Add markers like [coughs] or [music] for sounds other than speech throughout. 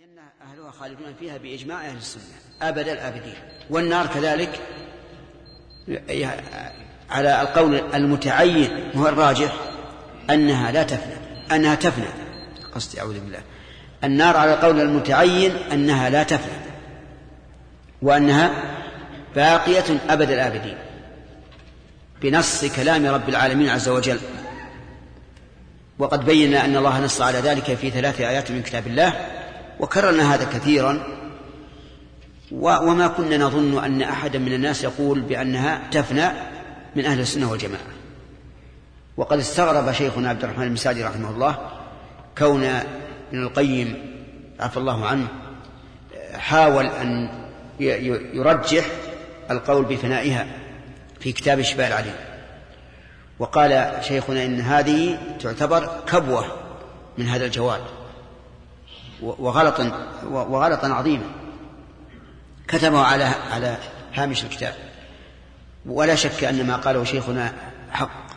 الجنة أهلها خالدون فيها بإجماع أهل السنة أبد الآبدين. والنار كذلك على القول المتعين هو الراجح أنها لا تفنى أنها تفنى. قصدي أعوذ بالله. النار على القول المتعين أنها لا تفنى. وأنها باقية أبد الآبدين. بنص كلام رب العالمين عز وجل. وقد بينا أن الله نص على ذلك في ثلاث آيات من كتاب الله. وكررنا هذا كثيرا. وما كنا نظن أن أحدا من الناس يقول بأنها تفنى من أهل السنة والجماعة. وقد استغرب شيخنا عبد الرحمن المساعدي رحمه الله كون ابن القيم عفى الله عنه حاول أن يرجح القول بفنائها في كتاب شفاء العليم وقال شيخنا إن هذه تعتبر كبوة من هذا الجواد وغلطا وغلطا عظيما. كتبه على على هامش الكتاب. ولا شك أن ما قاله شيخنا حق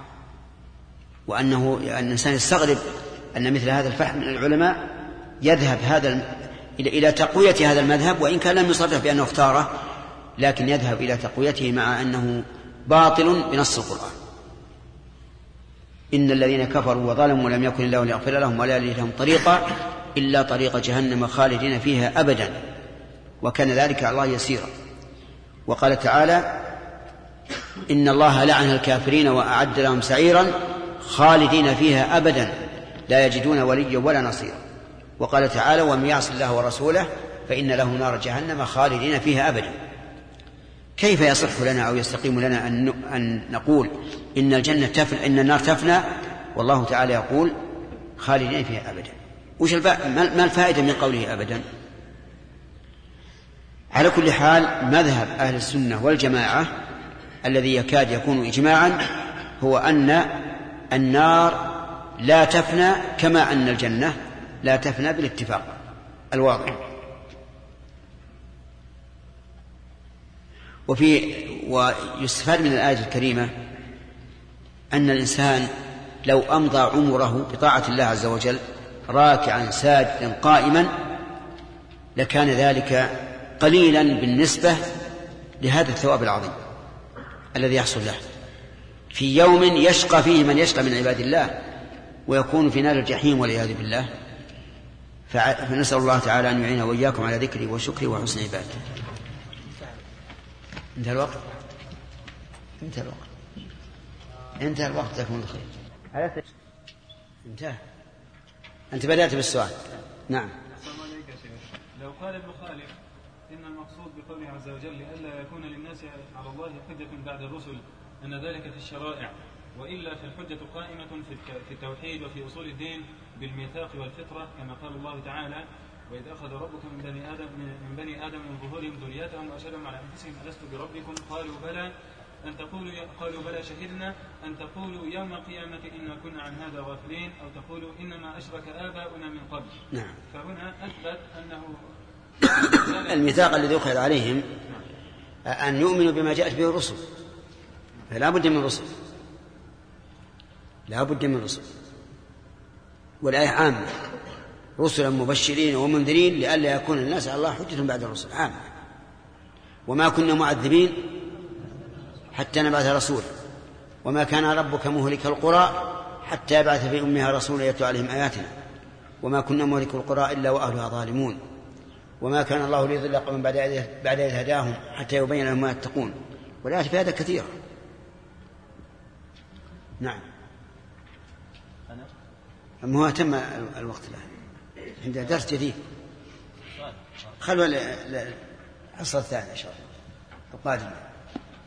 وأنه أن الإنسان يستغرب أن مثل هذا الفحم من العلماء يذهب هذا إلى تقوية هذا المذهب وإن كان لم يصرح بأنه اختاره لكن يذهب إلى تقويته مع أنه باطل بنص القرآن. إن الذين كفروا وظلموا ولم يكن الله ليغفر لهم ولا لهم طريقا إلا طريق جهنم خالدين فيها أبدا وكان ذلك على الله يسيرا. وقال تعالى إن الله لعن الكافرين وأعد لهم سعيرا خالدين فيها أبدا لا يجدون وليا ولا نصيرا. وقال تعالى ومن يعص الله ورسوله فإن له نار جهنم خالدين فيها أبدا. كيف يصح لنا أو يستقيم لنا أن أن نقول إن الجنة تفنى إن النار تفنى؟ والله تعالى يقول خالدين فيها أبدا. وش ما الفائدة من قوله أبدا؟ على كل حال مذهب أهل السنة والجماعة الذي يكاد يكون إجماعا هو أن النار لا تفنى كما أن الجنة لا تفنى بالاتفاق الواضح. وفي ويستفاد من الآية الكريمة أن الإنسان لو أمضى عمره بطاعة الله عز وجل راكعا ساجدا قائما لكان ذلك قليلا بالنسبة لهذا الثواب العظيم الذي يحصل له. في يوم يشقى فيه من يشقى من عباد الله ويكون في نار الجحيم والعياذ بالله فنسأل الله تعالى أن يعين وإياكم على ذكره وشكره وحسن عبادته. انتهى الوقت؟ انتهى الوقت. انتهى الوقت جزاكم الله خير. انتهى. أنت بدأت بالسؤال. نعم. لو قال ابن خالد إن المقصود بقوله عز وجل ألا يكون للناس على الله حجة بعد الرسل أن ذلك في الشرائع وإلا فالحجة قائمة في التوحيد وفي أصول الدين بالميثاق والفطرة كما قال الله تعالى وإذ أخذ ربك من بني آدم من بني آدم من ظهورهم ذريتهم وأشهدهم على أنفسهم ألست بربكم؟ قالوا بلى. أن تقولوا قالوا بلى شهدنا. أن تقولوا يوم القيامة إنا كنا عن هذا غافلين. أو تقولوا إنما أشرك آباؤنا من قبل. نعم. فهنا أثبت أنه الميثاق الذي أخذ عليهم أن يؤمنوا بما جاءت به الرسل. فلا بد من الرسل لا بد من الرسل والآية عامة. رسلا مبشرين ومنذرين لئلا يكون الناس على الله حجة بعد الرسل. عامة. وما كنا معذبين حتى نبعث رسولا. وما كان ربك مهلك القرى حتى يبعث في أمها رسولا يتلو عليهم آياتنا. وما كنا مهلك القرى إلا وأهلها ظالمون. وما كان الله ليضل قوما بعد بعد إذ هداهم حتى يبين لهم ما يتقون. والآيات في هذا كثيرة نعم. أما هو تم الوقت الآن. عنده درس جديد. خلوا الحصة الثانية إن شاء الله. القادمة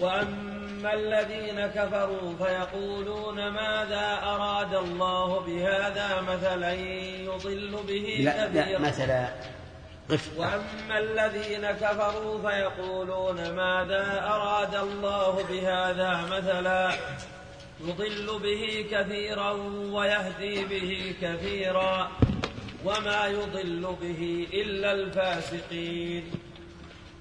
وأما الذين كفروا فيقولون ماذا أراد الله بهذا مثلا يضل به لا, لا مثلا غف وأما الذين كفروا فيقولون ماذا أراد الله بهذا مثلا يضل به كثيرا ويهدي به كثيرا وما يضل به إلا الفاسقين.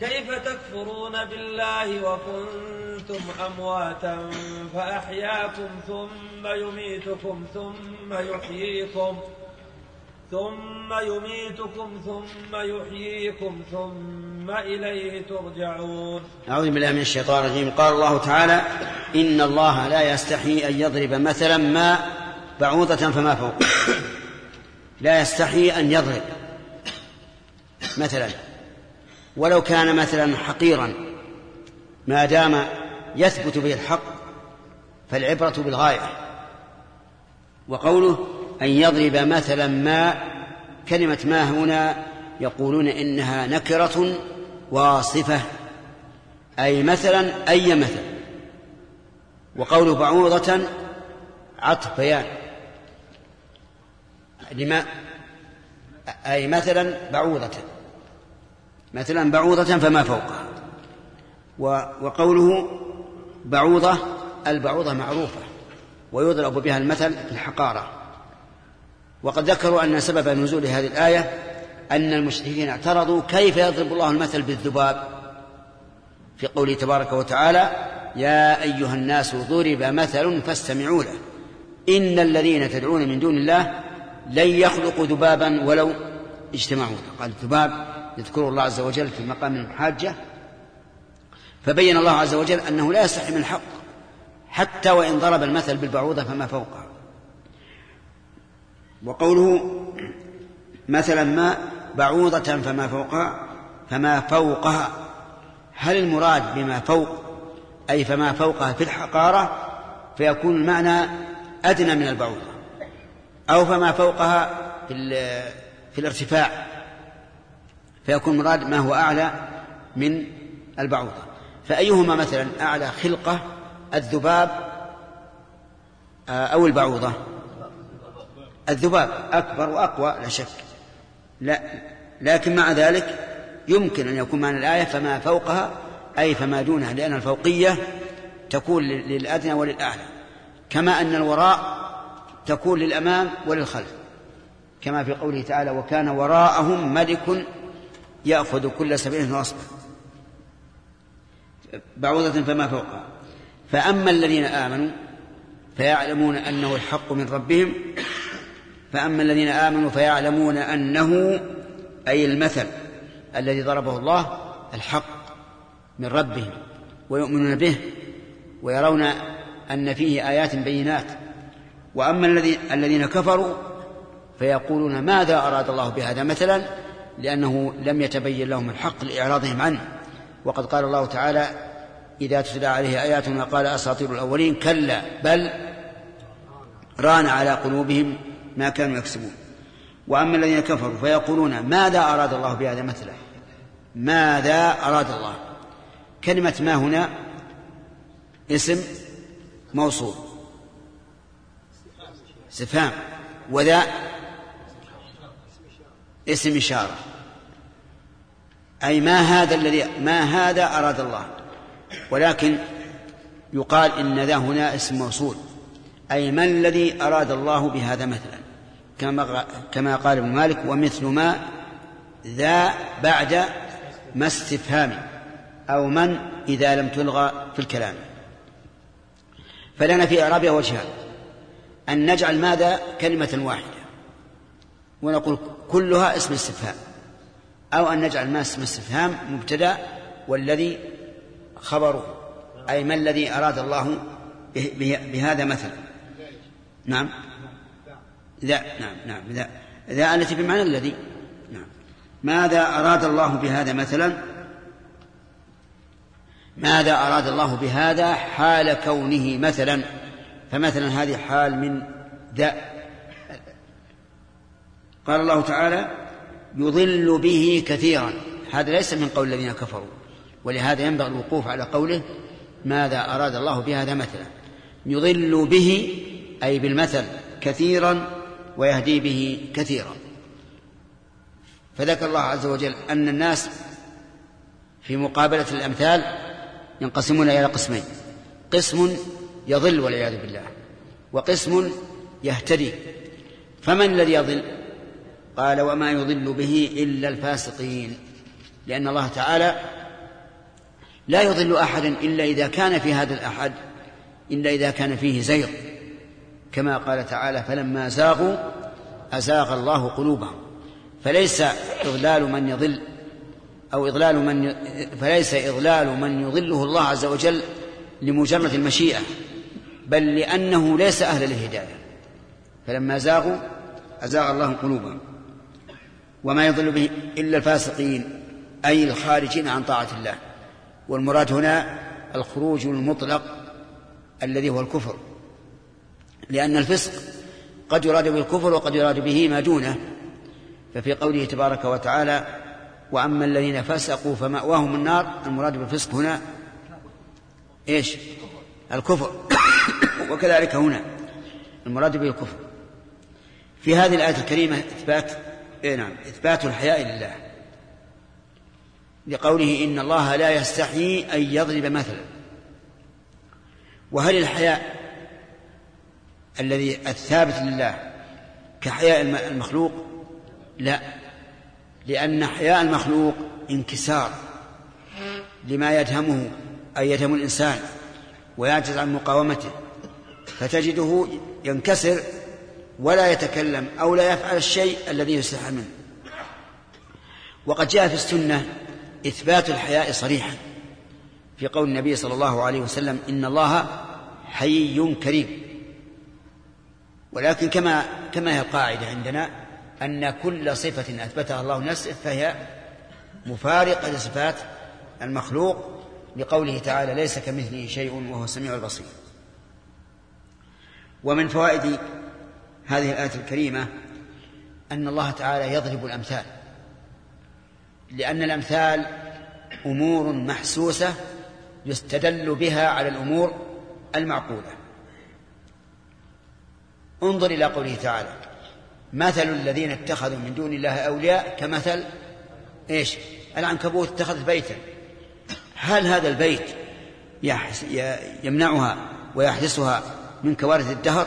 كيف تكفرون بالله وكنتم أمواتا فأحياكم ثم يميتكم ثم يحييكم ثم يميتكم ثم يحييكم ثم إليه ترجعون. أعوذ بالله من الشيطان الرجيم. قال الله تعالى إن الله لا يستحي أن يضرب مثلا ما بعوضة فما فوق. لا يستحي أن يضرب مثلا ولو كان مثلا حقيرا ما دام يثبت به الحق فالعبرة بالغاية. وقوله أن يضرب مثلا ما كلمة ما هنا يقولون إنها نكرة واصفة. أي مثلا أي مثل وقوله بعوضة عطف بيان. لما؟ أي مثلا بعوضة. مثلا بعوضة فما فوقها. وقوله بعوضة البعوضة معروفة ويضرب بها المثل في الحقارة. وقد ذكروا أن سبب نزول هذه الآية أن المشركين اعترضوا كيف يضرب الله المثل بالذباب. في قوله تبارك وتعالى يا أيها الناس ضرب مثل فاستمعوا له. إن الذين تدعون من دون الله لن يخلقوا ذبابا ولو اجتمعوا. قال الذباب يذكر الله عز وجل في مقام المحاجة فبين الله عز وجل أنه لا يستحي من الحق حتى وإن ضرب المثل بالبعوضة فما فوقها. وقوله مثلا ما بعوضة فما فوقها فما فوقها هل المراد بما فوق أي فما فوقها في الحقارة؟ فيكون المعنى أدنى من البعوضة أو فما فوقها في, في الارتفاع. فيكون المراد ما هو أعلى من البعوضة. فأيهما مثلا أعلى خلقة الذباب آه، أو البعوضة؟ الذباب أكبر وأقوى لا شك. لا لكن مع ذلك يمكن أن يكون معنى الآية فما فوقها أي فما دونها لأن الفوقية تكون للأدنى وللأعلى. كما أن الوراء تكون للأمام وللخلف. كما في قوله تعالى وكان وراءهم ملك يأخذ كل سبيل نصبا بعوضة فما فوقها. فأما الذين آمنوا فيعلمون أنه الحق من ربهم. فأما الذين آمنوا فيعلمون أنه أي المثل الذي ضربه الله الحق من ربهم ويؤمنون به ويرون أن فيه آيات بينات. وأما الذين كفروا فيقولون ماذا أراد الله بهذا مثلا؟ لأنه لم يتبين لهم الحق لإعراضهم عنه. وقد قال الله تعالى إذا تتلى عليه آياتنا قال أساطير الأولين كلا بل ران على قلوبهم ما كانوا يكسبون. وأما الذين كفروا فيقولون ماذا أراد الله بهذا مثلا ماذا أراد الله؟ كلمة ما هنا اسم موصول. استفهام وذا اسم إشارة. أي ما هذا الذي ما هذا أراد الله. ولكن يقال إن ذا هنا اسم موصول. أي ما الذي أراد الله بهذا مثلا؟ كما كما قال ابن مالك ومثل ما ذا بعد ما استفهام أو من إذا لم تلغى في الكلام. فلنا في إعرابها وجهان أن نجعل ماذا؟ كلمة واحدة. ونقول كلها اسم استفهام. أو أن نجعل ما اسم استفهام مبتدأ والذي خبره أي ما الذي أراد الله بهذا مثلا. نعم. ذا نعم نعم ذا ذا التي بمعنى الذي. نعم. ماذا أراد الله بهذا مثلا؟ ماذا أراد الله بهذا حال كونه مثلا؟ فمثلا هذه حال من داء قال الله تعالى يضل به كثيرا. هذا ليس من قول الذين كفروا ولهذا ينبغي الوقوف على قوله ماذا أراد الله بهذا مثلا. يضل به أي بالمثل كثيرا ويهدي به كثيرا. فذكر الله عز وجل أن الناس في مقابلة الأمثال ينقسمون إلى قسمين. قسم يضل والعياذ بالله وقسم يهتدي. فمن الذي يضل؟ قال وما يضل به إلا الفاسقين لأن الله تعالى لا يضل أحدا إلا إذا كان في هذا الأحد إلا إذا كان فيه زيغ. كما قال تعالى فلما زاغوا أزاغ الله قلوبهم. فليس إضلال من يضل أو إضلال من فليس إضلال من يضله الله عز وجل لمجرد المشيئة بل لأنه ليس أهلا للهداية. فلما زاغوا أزاغ الله قلوبهم. وما يضل به إلا الفاسقين أي الخارجين عن طاعة الله. والمراد هنا الخروج المطلق الذي هو الكفر. لأن الفسق قد يراد بالكفر وقد يراد به ما دونه. ففي قوله تبارك وتعالى وأما الذين فسقوا فمأواهم النار المراد بالفسق هنا إيش؟ الكفر. [coughs] وكذلك هنا المراد به الكفر. في هذه الآية الكريمة إثبات إيه نعم إثبات الحياء لله. لقوله إن الله لا يستحيي أن يضرب مثلا. وهل الحياء الذي الثابت لله كحياء المخلوق؟ لا لأن حياء المخلوق انكسار لما يدهمه أي يدهم الإنسان ويعجز عن مقاومته فتجده ينكسر ولا يتكلم أو لا يفعل الشيء الذي يستحى منه. وقد جاء في السنة إثبات الحياء صريحا. في قول النبي صلى الله عليه وسلم إن الله حي كريم. ولكن كما كما هي القاعدة عندنا أن كل صفة أثبتها الله نفسه فهي مفارقة لصفات المخلوق لقوله تعالى ليس كمثله شيء وهو السميع البصير. ومن فوائد هذه الآية الكريمة أن الله تعالى يضرب الأمثال. لأن الأمثال أمور محسوسة يستدل بها على الأمور المعقولة. انظر إلى قوله تعالى مثل الذين اتخذوا من دون الله أولياء كمثل إيش؟ العنكبوت اتخذت بيتا. هل هذا البيت يمنعها ويحدثها من كوارث الدهر؟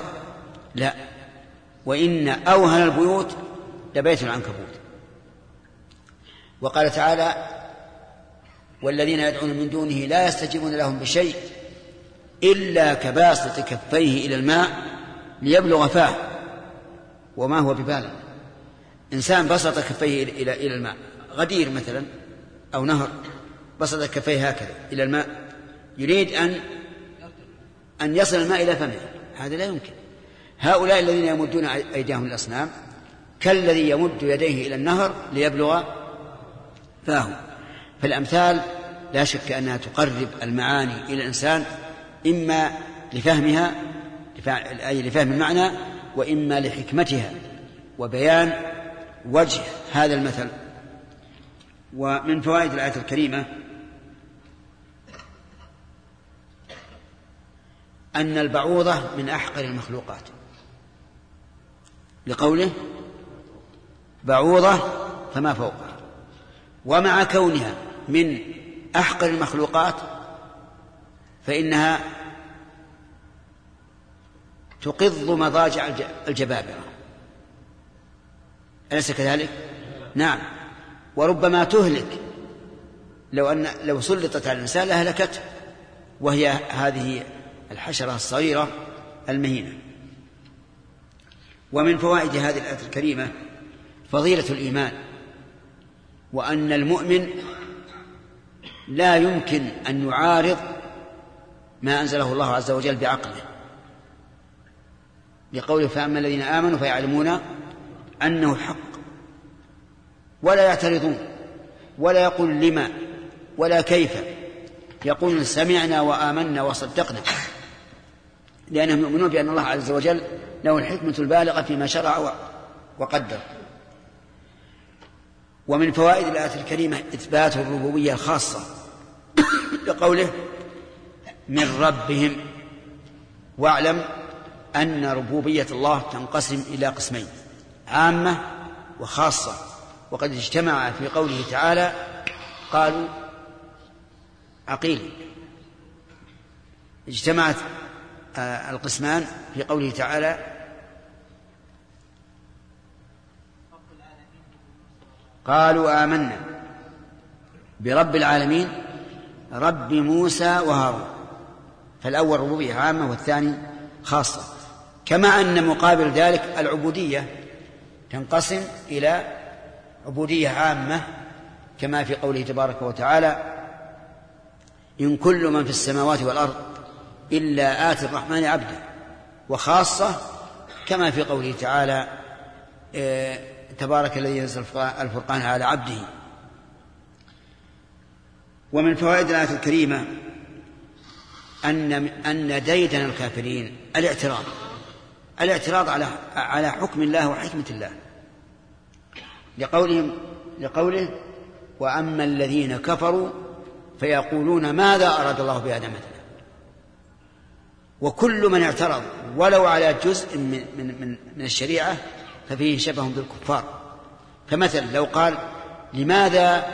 لا. وإن أوهن البيوت لبيت العنكبوت. وقال تعالى والذين يدعون من دونه لا يستجيبون لهم بشيء إلا كباسط كفيه إلى الماء ليبلغ فاه. وما هو ببالغ إنسان بسط كفيه إلى إلى الماء غدير مثلا أو نهر بسط كفيه هكذا إلى الماء يريد أن أن يصل الماء إلى فمه. هذا لا يمكن. هؤلاء الذين يمدون أيديهم الأصنام كالذي يمد يديه إلى النهر ليبلغ فاه. فالأمثال لا شك أنها تقرب المعاني إلى الإنسان إما لفهمها أي لفهم المعنى وإما لحكمتها وبيان وجه هذا المثل. ومن فوائد الآية الكريمة أن البعوضة من أحقر المخلوقات. لقوله بعوضة فما فوقها. ومع كونها من أحقر المخلوقات فإنها تقض مضاجع الجبابرة. أليس كذلك؟ نعم. وربما تهلك. لو أن لو سلطت على الإنسان لأهلكته وهي هذه الحشرة الصغيرة المهينة. ومن فوائد هذه الآية الكريمة فضيلة الإيمان وأن المؤمن لا يمكن أن يعارض ما أنزله الله عز وجل بعقله. لقوله فأما الذين آمنوا فيعلمون أنه حق ولا يعترضون ولا يقول لما ولا كيف. يقول سمعنا وآمنا وصدقنا لأنهم يؤمنون بأن الله عز وجل له الحكمة البالغة فيما شرع وقدر. ومن فوائد الآية الكريمة إثبات الربوبية الخاصة لقوله من ربهم. واعلم أن ربوبية الله تنقسم إلى قسمين عامة وخاصة. وقد اجتمع في قوله تعالى قالوا عقيل. اجتمعت آه، القسمان في قوله تعالى قالوا آمنا برب العالمين رب موسى وهارون. فالأول ربوبية عامة والثاني خاصة. كما أن مقابل ذلك العبودية تنقسم إلى عبودية عامة كما في قوله تبارك وتعالى إن كل من في السماوات والأرض إلا آتي الرحمن عبدا وخاصة كما في قوله تعالى آه، تبارك الذي ينزل الفرقان على عبده. ومن فوائد الآية الكريمة أن أن ديدن الكافرين الاعتراض. الاعتراض على على حكم الله وحكمة الله. لقولهم لقوله وأما الذين كفروا فيقولون ماذا أراد الله بهذا مثلا وكل من اعترض ولو على جزء من من من, من الشريعة ففيه شبه بالكفار. فمثلا لو قال لماذا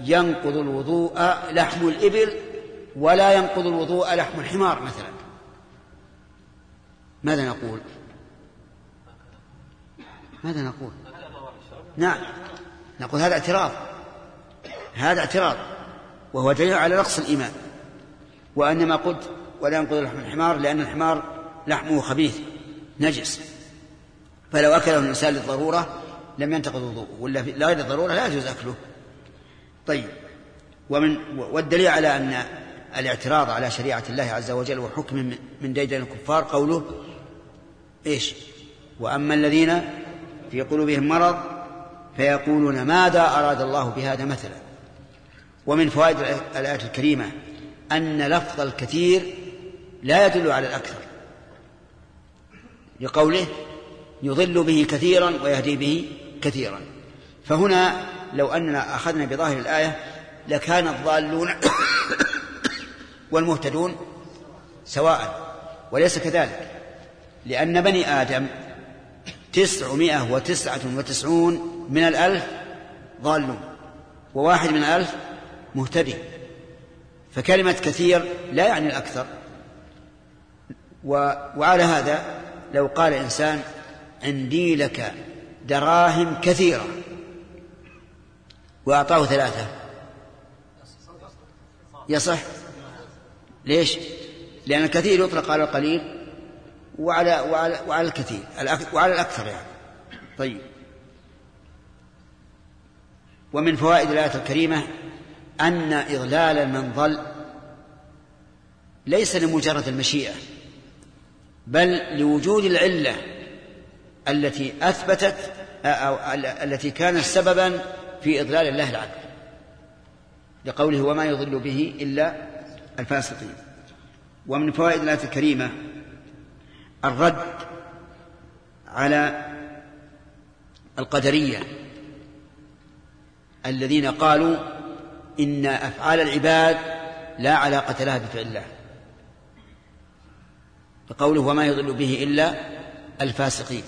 ينقض الوضوء لحم الإبل ولا ينقض الوضوء لحم الحمار مثلا؟ ماذا نقول؟ ماذا نقول؟ نعم نقول هذا اعتراض. هذا اعتراض وهو دليل على نقص الإيمان. وأنما قلت ولا ينقض لحم الحمار لأن الحمار لحمه خبيث نجس. فلو أكله الإنسان للضرورة لم ينتقض وضوءه ولا لا غير الضرورة لا يجوز أكله. طيب ومن والدليل على أن الاعتراض على شريعة الله عز وجل وحكم من ديدن الكفار قوله إيش؟ وأما الذين في قلوبهم مرض فيقولون ماذا أراد الله بهذا مثلا؟ ومن فوائد الآية الكريمة أن لفظ الكثير لا يدل على الأكثر. لقوله يضل به كثيرا ويهدي به كثيرا. فهنا لو أننا أخذنا بظاهر الآية لكان الضالون [coughs] والمهتدون سواء وليس كذلك لأن بني آدم تسعمائة وتسعة وتسعون من الألف ضالون وواحد من الألف مهتدي. فكلمة كثير لا يعني الأكثر. وعلى هذا لو قال إنسان عندي لك دراهم كثيرة. وأعطاه ثلاثة. يصح. ليش؟ لأن الكثير يطلق على القليل وعلى وعلى وعلى الكثير. وعلى الأكثر يعني. طيب. ومن فوائد الآية الكريمة أن إضلال من ضل ليس لمجرد المشيئة بل لوجود العلة. التي أثبتت أو التي كانت سببا في إضلال الله العبد لقوله وما يضل به إلا الفاسقين. ومن فوائد الآية الكريمة الرد على القدرية الذين قالوا إن أفعال العباد لا علاقة لها بفعل الله. بقوله وما يضل به إلا الفاسقين.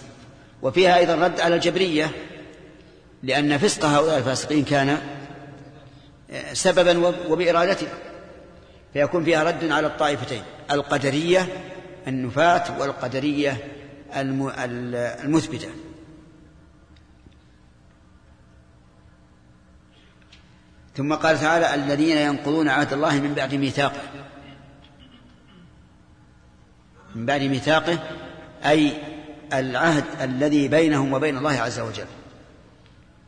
وفيها أيضا رد على الجبرية لأن فسق هؤلاء الفاسقين كان سببا وبإرادته فيكون فيها رد على الطائفتين القدرية النفاة والقدرية المثبتة. ثم قال تعالى الذين ينقضون عهد الله من بعد ميثاقه. من بعد ميثاقه أي العهد الذي بينهم وبين الله عز وجل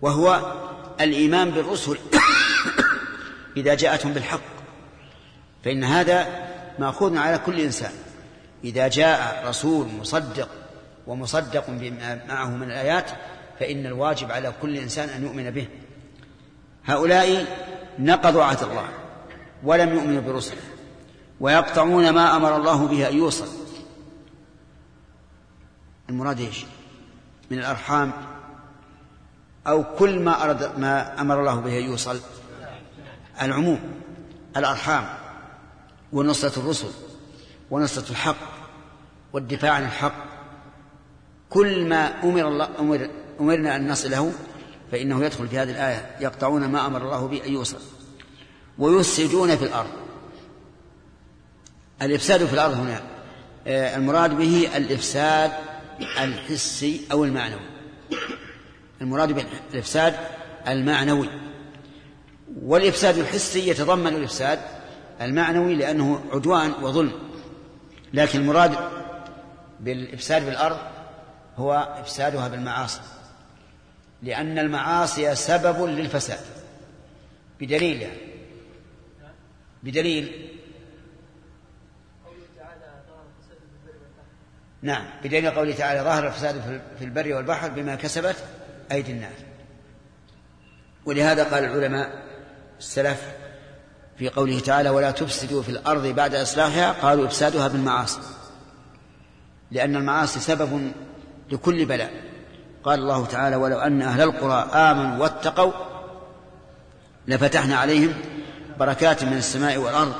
وهو الإيمان بالرسل. [coughs] إذا جاءتهم بالحق فإن هذا مأخوذ على كل إنسان. إذا جاء رسول مصدق ومصدق بما معه من الآيات فإن الواجب على كل إنسان أن يؤمن به. هؤلاء نقضوا عهد الله ولم يؤمنوا برسله ويقطعون ما أمر الله به أن يوصل. المراد إيش؟ من الأرحام أو كل ما أرد ما أمر الله به يوصل العموم الأرحام ونصرة الرسل ونصرة الحق والدفاع عن الحق. كل ما أمر الله أمر أمرنا أن نصله فإنه يدخل في هذه الآية يقطعون ما أمر الله به أن يوصل ويفسدون في الأرض. الإفساد في الأرض هنا آه، المراد به الإفساد الحسي أو المعنوي. المراد بالإفساد المعنوي. والإفساد الحسي يتضمن الإفساد المعنوي لأنه عدوان وظلم. لكن المراد بالإفساد بالأرض هو إفسادها بالمعاصي. لأن المعاصي سبب للفساد. بدليل يعني. بدليل نعم بدليل قوله تعالى ظهر الفساد في البر والبحر بما كسبت أيدي الناس. ولهذا قال العلماء السلف في قوله تعالى ولا تفسدوا في الأرض بعد إصلاحها قالوا إفسادها بالمعاصي لأن المعاصي سبب لكل بلاء. قال الله تعالى ولو أن أهل القرى آمنوا واتقوا لفتحنا عليهم بركات من السماء والأرض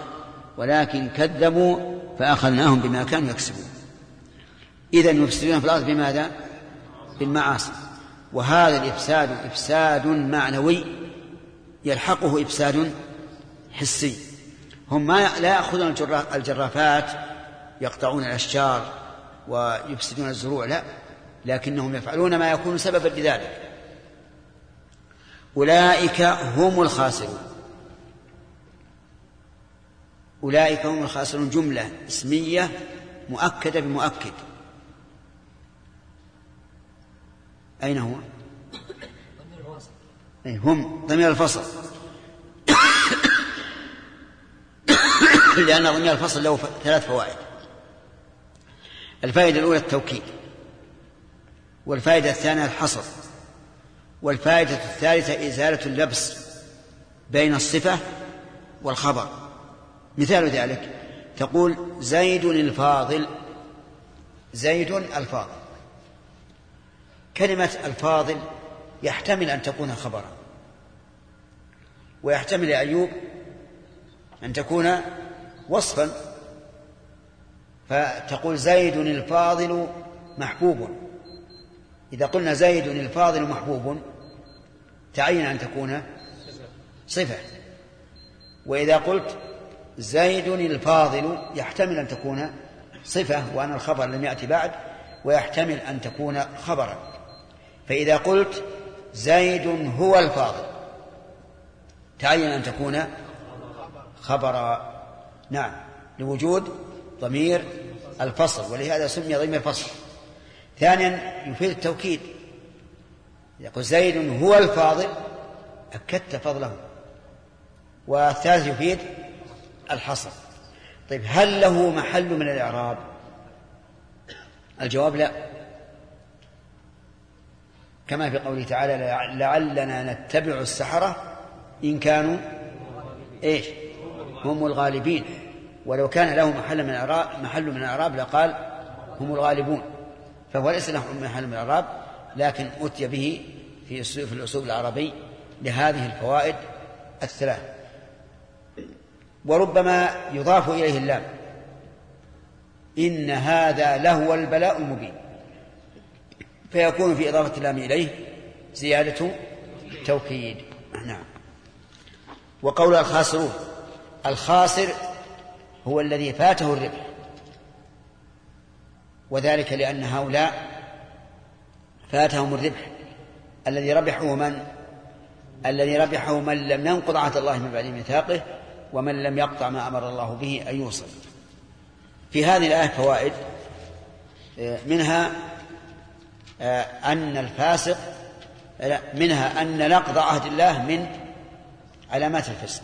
ولكن كذبوا فأخذناهم بما كانوا يكسبون. إذا يفسدون في الأرض بماذا؟ بالمعاصي. وهذا الإفساد إفساد معنوي يلحقه إفساد حسي. هم ما لا يأخذون الجرافات يقطعون الأشجار ويفسدون الزروع لا. لكنهم يفعلون ما يكون سببا لذلك. أولئك هم الخاسرون. أولئك هم الخاسرون. جملة اسمية مؤكدة بمؤكد. أين هو؟ أي هم ضمير الفصل. [coughs] لأن ضمير الفصل له ثلاث فوائد. الفائدة الأولى التوكيد. والفائدة الثانية الحصر. والفائدة الثالثة إزالة اللبس بين الصفة والخبر. مثال ذلك. تقول زيد الفاضل زيد الفاضل. كلمة الفاضل يحتمل أن تكون خبرا. ويحتمل يا أيوب أن تكون وصفا. فتقول زيد الفاضل محبوب. إذا قلنا زيد الفاضل محبوب تعين أن تكون صفة. وإذا قلت زيد الفاضل يحتمل أن تكون صفة وأن الخبر لم يأتي بعد ويحتمل أن تكون خبرا. فإذا قلت زيد هو الفاضل تعين أن تكون خبرا نعم لوجود ضمير الفصل ولهذا سمي ضمير فصل ثانيا يفيد التوكيد. يقول زيد هو الفاضل أكدت فضله. والثالث يفيد الحصر. طيب هل له محل من الإعراب؟ الجواب لا. كما في قوله تعالى لعلنا نتبع السحرة إن كانوا إيش؟ هم الغالبين. ولو كان له محل من الإعراب محل من الإعراب لقال هم الغالبون. فهو ليس له محل من الإعراب لكن أتي به في في الأسلوب العربي لهذه الفوائد الثلاث. وربما يضاف إليه اللام إن هذا لهو البلاء المبين. فيكون في إضافة اللام إليه زيادة توكيد. نعم. وقول الخاسرون الخاسر هو الذي فاته الربح. وذلك لأن هؤلاء فاتهم الربح. الذي ربحه من؟ الذي ربحه من لم ينقض عهد الله من بعد ميثاقه ومن لم يقطع ما أمر الله به أن يوصل. في هذه الآية فوائد منها أن الفاسق منها أن نقض عهد الله من علامات الفسق.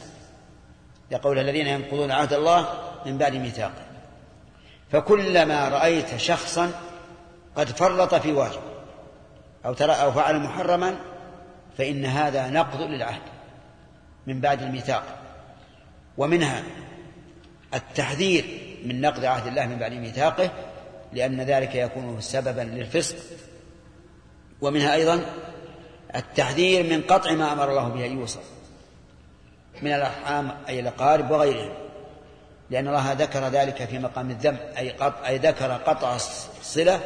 لقول الذين ينقضون عهد الله من بعد ميثاقه فكلما رأيت شخصا قد فرط في واجب أو ترى أو فعل محرما فإن هذا نقض للعهد من بعد الميثاق. ومنها التحذير من نقض عهد الله من بعد ميثاقه لأن ذلك يكون سببا للفسق. ومنها أيضا التحذير من قطع ما أمر الله به أن يوصل من الأرحام أي الأقارب وغيرهم لأن الله ذكر ذلك في مقام الذم أي, قطع أي ذكر قطع الصلة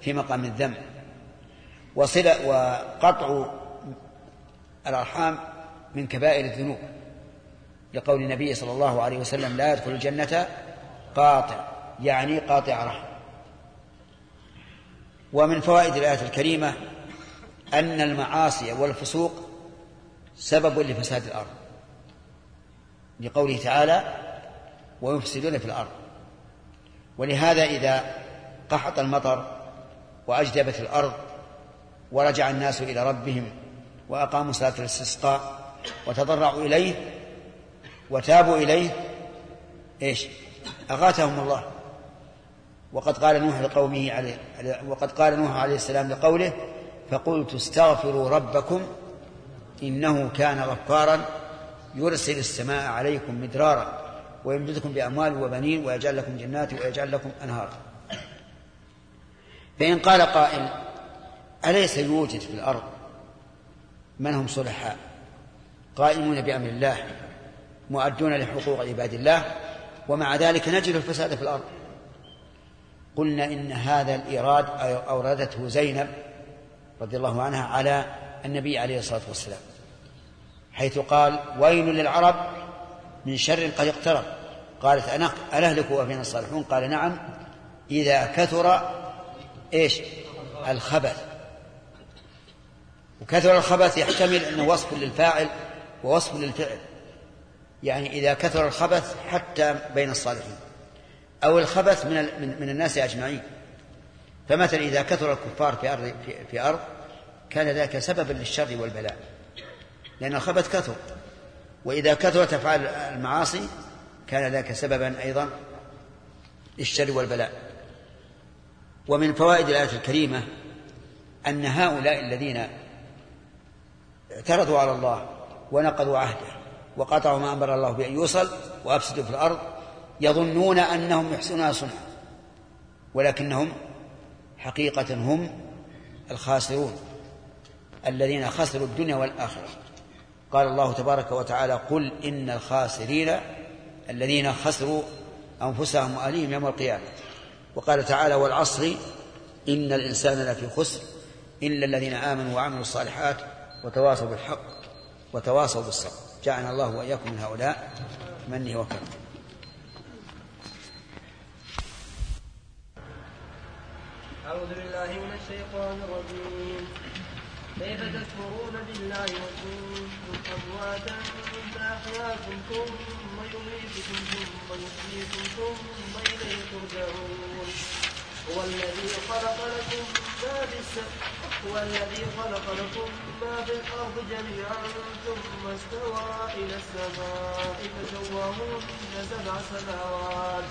في مقام الذم. وصلة وقطع الأرحام من كبائر الذنوب. لقول النبي صلى الله عليه وسلم لا يدخل الجنة قاطع يعني قاطع رحم. ومن فوائد الآية الكريمة أن المعاصي والفسوق سبب لفساد الأرض. لقوله تعالى ويفسدون في الأرض. ولهذا إذا قحط المطر وأجدبت الأرض ورجع الناس إلى ربهم وأقاموا صلاة الاستسقاء وتضرعوا إليه وتابوا إليه إيش؟ أغاثهم الله. وقد قال نوح لقومه عليه وقد قال نوح عليه السلام لقوله فقلت استغفروا ربكم إنه كان غفارا يرسل السماء عليكم مدرارا ويمددكم بأموال وبنين ويجعل لكم جنات ويجعل لكم أنهارا فإن قال قائل أليس يوجد في الأرض؟ من هم صلحاء؟ قائمون بأمر الله مؤدون لحقوق عباد الله ومع ذلك نجد الفساد في الأرض. قلنا إن هذا الإيراد أوردته زينب رضي الله عنها على النبي عليه الصلاة والسلام حيث قال ويل للعرب من شر قد اقترب. قالت أنا أنهلك وفينا الصالحون. قال نعم إذا كثر إيش؟ الخبث. وكثر الخبث يحتمل أنه وصف للفاعل ووصف للفعل يعني إذا كثر الخبث حتى بين الصالحين. أو الخبث من من الناس أجمعين. فمثلا إذا كثر الكفار في أرض في, أرض كان ذلك سببا للشر والبلاء. لأن الخبث كثر. وإذا كثرت أفعال المعاصي كان ذاك سببا أيضا للشر والبلاء. ومن فوائد الآية الكريمة أن هؤلاء الذين اعترضوا على الله ونقضوا عهده وقطعوا ما أمر الله بأن يوصل وأفسدوا في الأرض يظنون أنهم يحسنون صنعا ولكنهم حقيقة هم الخاسرون الذين خسروا الدنيا والآخرة. قال الله تبارك وتعالى قل إن الخاسرين الذين خسروا أنفسهم وأهليهم يوم القيامة وقال تعالى والعصر إن الإنسان لفي خسر إلا الذين آمنوا وعملوا الصالحات وتواصوا بالحق وتواصوا بالصبر جعلنا الله وإياكم من هؤلاء منه وكرمه أعوذ بالله من الشيطان الرجيم. كيف تكفرون بالله وكنتم أمواتا فأحياكم ثم يميتكم ثم يحييكم ثم إليه ترجعون. هو الذي خلق لكم ما في هو الذي خلق لكم ما في الأرض جميعا ثم استوى إلى السماء فسواهن سبع سماوات.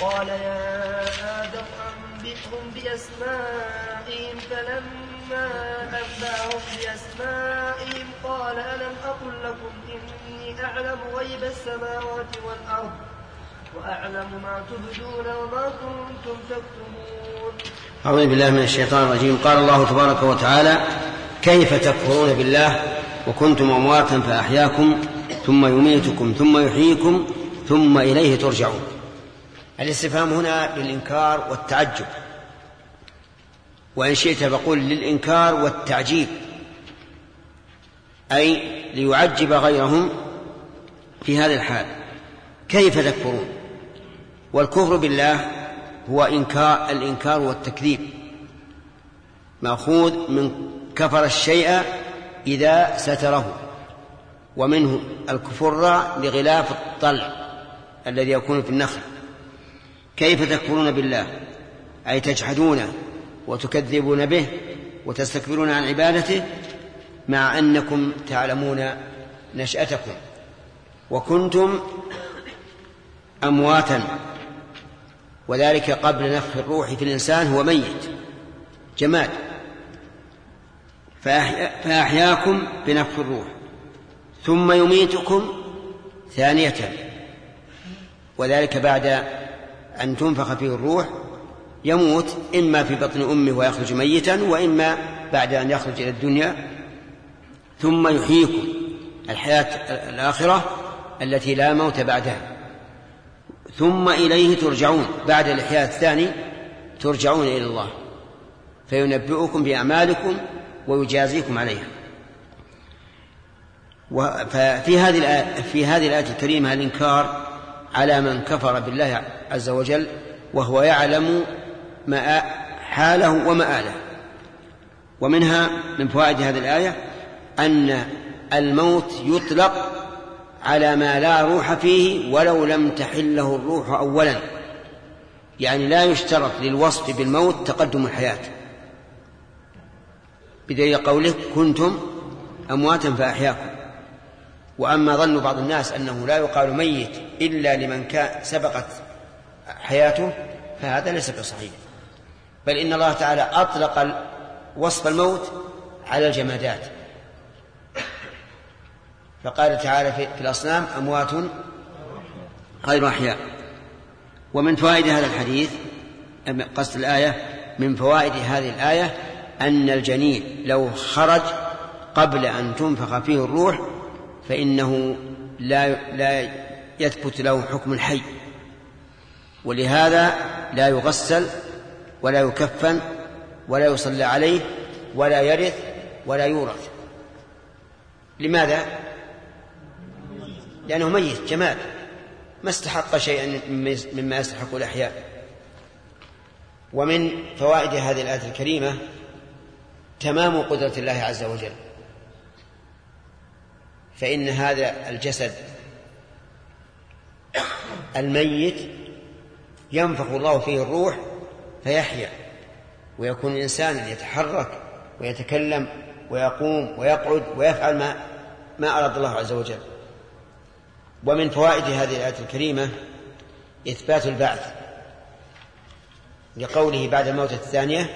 قال يا آدم أنبئهم بأسمائهم فلما أنبأهم بأسمائهم قال ألم أقل لكم إني أعلم غيب السماوات والأرض وأعلم ما تبدون وما كنتم تكتمون. أعوذ بالله من الشيطان الرجيم. قال الله تبارك وتعالى كيف تكفرون بالله وكنتم أمواتا فأحياكم ثم يميتكم ثم يحييكم ثم إليه ترجعون. الاستفهام هنا للإنكار والتعجب. وإن شئت فقل للإنكار والتعجيب أي ليعجب غيرهم في هذا الحال. كيف تكفرون؟ والكفر بالله هو إنكار الإنكار والتكذيب. مأخوذ من كفر الشيء إذا ستره ومنه الكفر لغلاف الطلع الذي يكون في النخل. كيف تكفرون بالله؟ أي تجحدونه وتكذبون به وتستكبرون عن عبادته مع أنكم تعلمون نشأتكم. وكنتم أمواتا وذلك قبل نفخ الروح في الإنسان هو ميت. جماد. فأحياكم بنفخ الروح. ثم يميتكم ثانية. وذلك بعد أن تنفخ فيه الروح يموت إما في بطن أمه ويخرج ميتا وإما بعد أن يخرج إلى الدنيا ثم يحييكم الحياة الآخرة التي لا موت بعدها. ثم إليه ترجعون. بعد الإحياء الثاني ترجعون إلى الله. فينبئكم بأعمالكم ويجازيكم عليها. ففي هذه الآية في هذه الآية الكريمة الإنكار على من كفر بالله عز وجل وهو يعلم ما حاله ومآله ومنها من فوائد هذه الآية أن الموت يطلق على ما لا روح فيه ولو لم تحله الروح أولا. يعني لا يشترط للوصف بالموت تقدم الحياة. بدليل قوله كنتم أمواتا فأحياكم. وأما ظن بعض الناس أنه لا يقال ميت إلا لمن كان سبقت حياته فهذا ليس بصحيح. بل إن الله تعالى أطلق وصف الموت على الجمادات. فقال تعالى في الأصنام أموات غير أحياء. ومن فوائد هذا الحديث قصد الآية من فوائد هذه الآية أن الجنين لو خرج قبل أن تنفخ فيه الروح فإنه لا لا يثبت له حكم الحي. ولهذا لا يغسل ولا يكفن ولا يصلى عليه ولا يرث ولا يورث. لماذا؟ لأنه ميت جماد. ما استحق شيئا مما يستحق الأحياء. ومن فوائد هذه الآية الكريمة تمام قدرة الله عز وجل. فإن هذا الجسد الميت ينفخ الله فيه الروح فيحيا ويكون إنسانا يتحرك ويتكلم ويقوم ويقعد ويفعل ما ما أراد الله عز وجل. ومن فوائد هذه الآية الكريمة إثبات البعث لقوله بعد الموت الثانية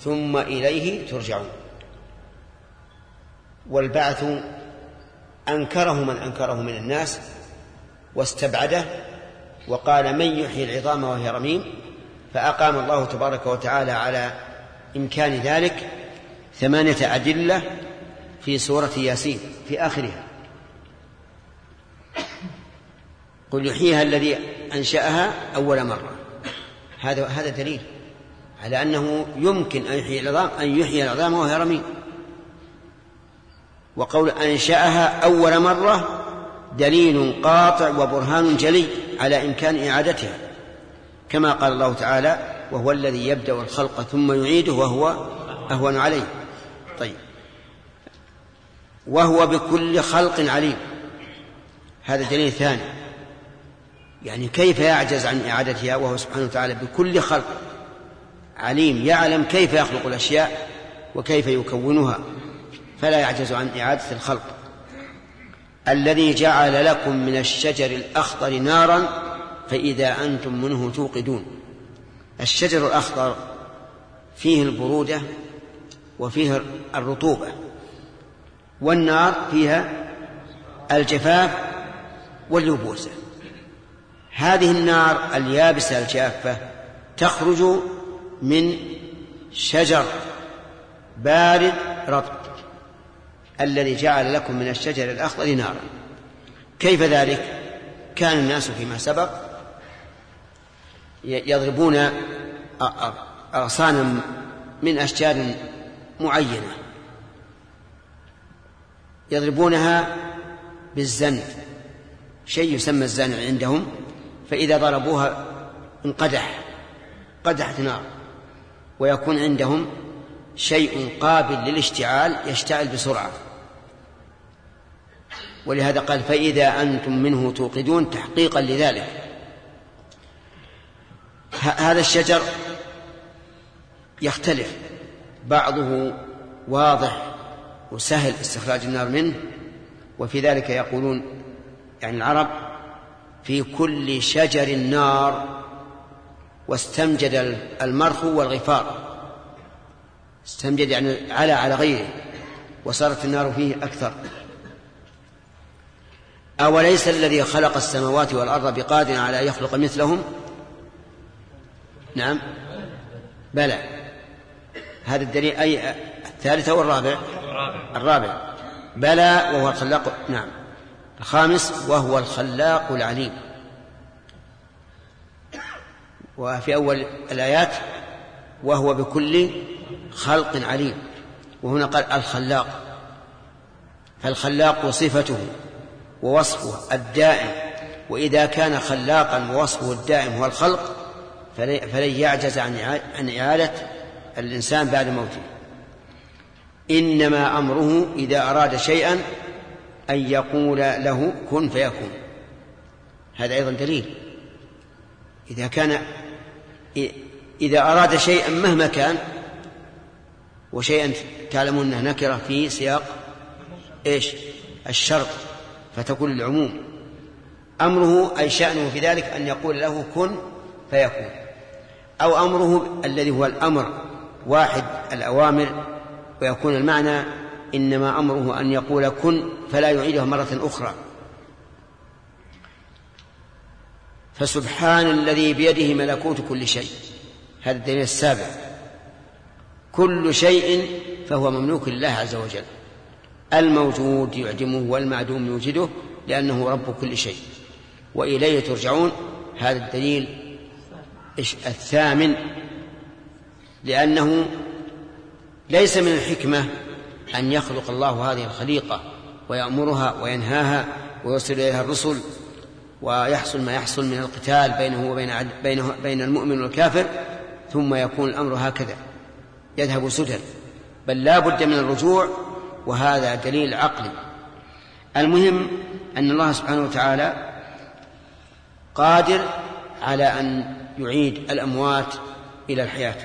ثم إليه ترجعون والبعث أنكره من أنكره من الناس واستبعده وقال من يحيي العظام وهي رميم فأقام الله تبارك وتعالى على إمكان ذلك ثمانية أدلة في سورة ياسين في آخرها. قل يحييها الذي أنشأها أول مرة. هذا هذا دليل على أنه يمكن أن يحيي العظام أن يحيي العظام وهي رميم. وقول أنشأها أول مرة دليل قاطع وبرهان جلي على إمكان إعادتها. كما قال الله تعالى وهو الذي يبدأ الخلق ثم يعيده وهو أهون عليه. طيب. وهو بكل خلق عليم. هذا دليل ثاني. يعني كيف يعجز عن إعادتها وهو سبحانه وتعالى بكل خلق عليم؟ يعلم كيف يخلق الأشياء وكيف يكونها. فلا يعجز عن إعادة الخلق. الذي جعل لكم من الشجر الأخضر نارا فإذا أنتم منه توقدون. الشجر الأخضر فيه البرودة وفيه الرطوبة والنار فيها الجفاف واليبوسة. هذه النار اليابسة الجافة تخرج من شجر بارد رطب. الذي جعل لكم من الشجر الأخضر نارا. كيف ذلك؟ كان الناس فيما سبق يضربون أغصانا من أشجار معينة. يضربونها بالزند. شيء يسمى الزند عندهم. فإذا ضربوها انقدح قدحت نار. ويكون عندهم شيء قابل للاشتعال يشتعل بسرعة. ولهذا قال فإذا أنتم منه توقدون تحقيقا لذلك. هذا الشجر يختلف. بعضه واضح وسهل استخراج النار منه وفي ذلك يقولون يعني العرب في كل شجر نار واستمجد المرخو والغفار. استمجد يعني على على غيره وصارت النار فيه أكثر. أوليس الذي خلق السماوات والأرض بقادر على أن يخلق مثلهم؟ نعم. بلى. هذا الدليل أي الثالث أو الرابع؟ الرابع. بلى وهو الخلاق. نعم. الخامس وهو الخلاق العليم. وفي أول الآيات وهو بكل خلق عليم. وهنا قال الخلاق. فالخلاق صفته. ووصفه الدائم وإذا كان خلاقا ووصفه الدائم هو الخلق فلن يعجز عن إعادة الإنسان بعد موته. إنما أمره إذا أراد شيئا أن يقول له كن فيكون. هذا أيضا دليل. إذا كان إذا أراد شيئا مهما كان وشيئا تعلمون أنه نكرة في سياق إيش؟ الشرط. فتكون العموم أمره أي شأنه في ذلك أن يقول له كن فيكون. أو أمره الذي هو الأمر واحد الأوامر ويكون المعنى إنما أمره أن يقول كن فلا يعيده مرة أخرى. فسبحان الذي بيده ملكوت كل شيء. هذا الدليل السابع. كل شيء فهو مملوك لله عز وجل. الموجود يعدمه والمعدوم يوجده لأنه رب كل شيء. وإليه ترجعون. هذا الدليل الثامن. لأنه ليس من الحكمة أن يخلق الله هذه الخليقة ويأمرها وينهاها ويرسل إليها الرسل ويحصل ما يحصل من القتال بينه وبين بينه بين المؤمن والكافر ثم يكون الأمر هكذا. يذهب سدى. بل لا بد من الرجوع وهذا دليل عقلي. المهم أن الله سبحانه وتعالى قادر على أن يعيد الأموات إلى الحياة.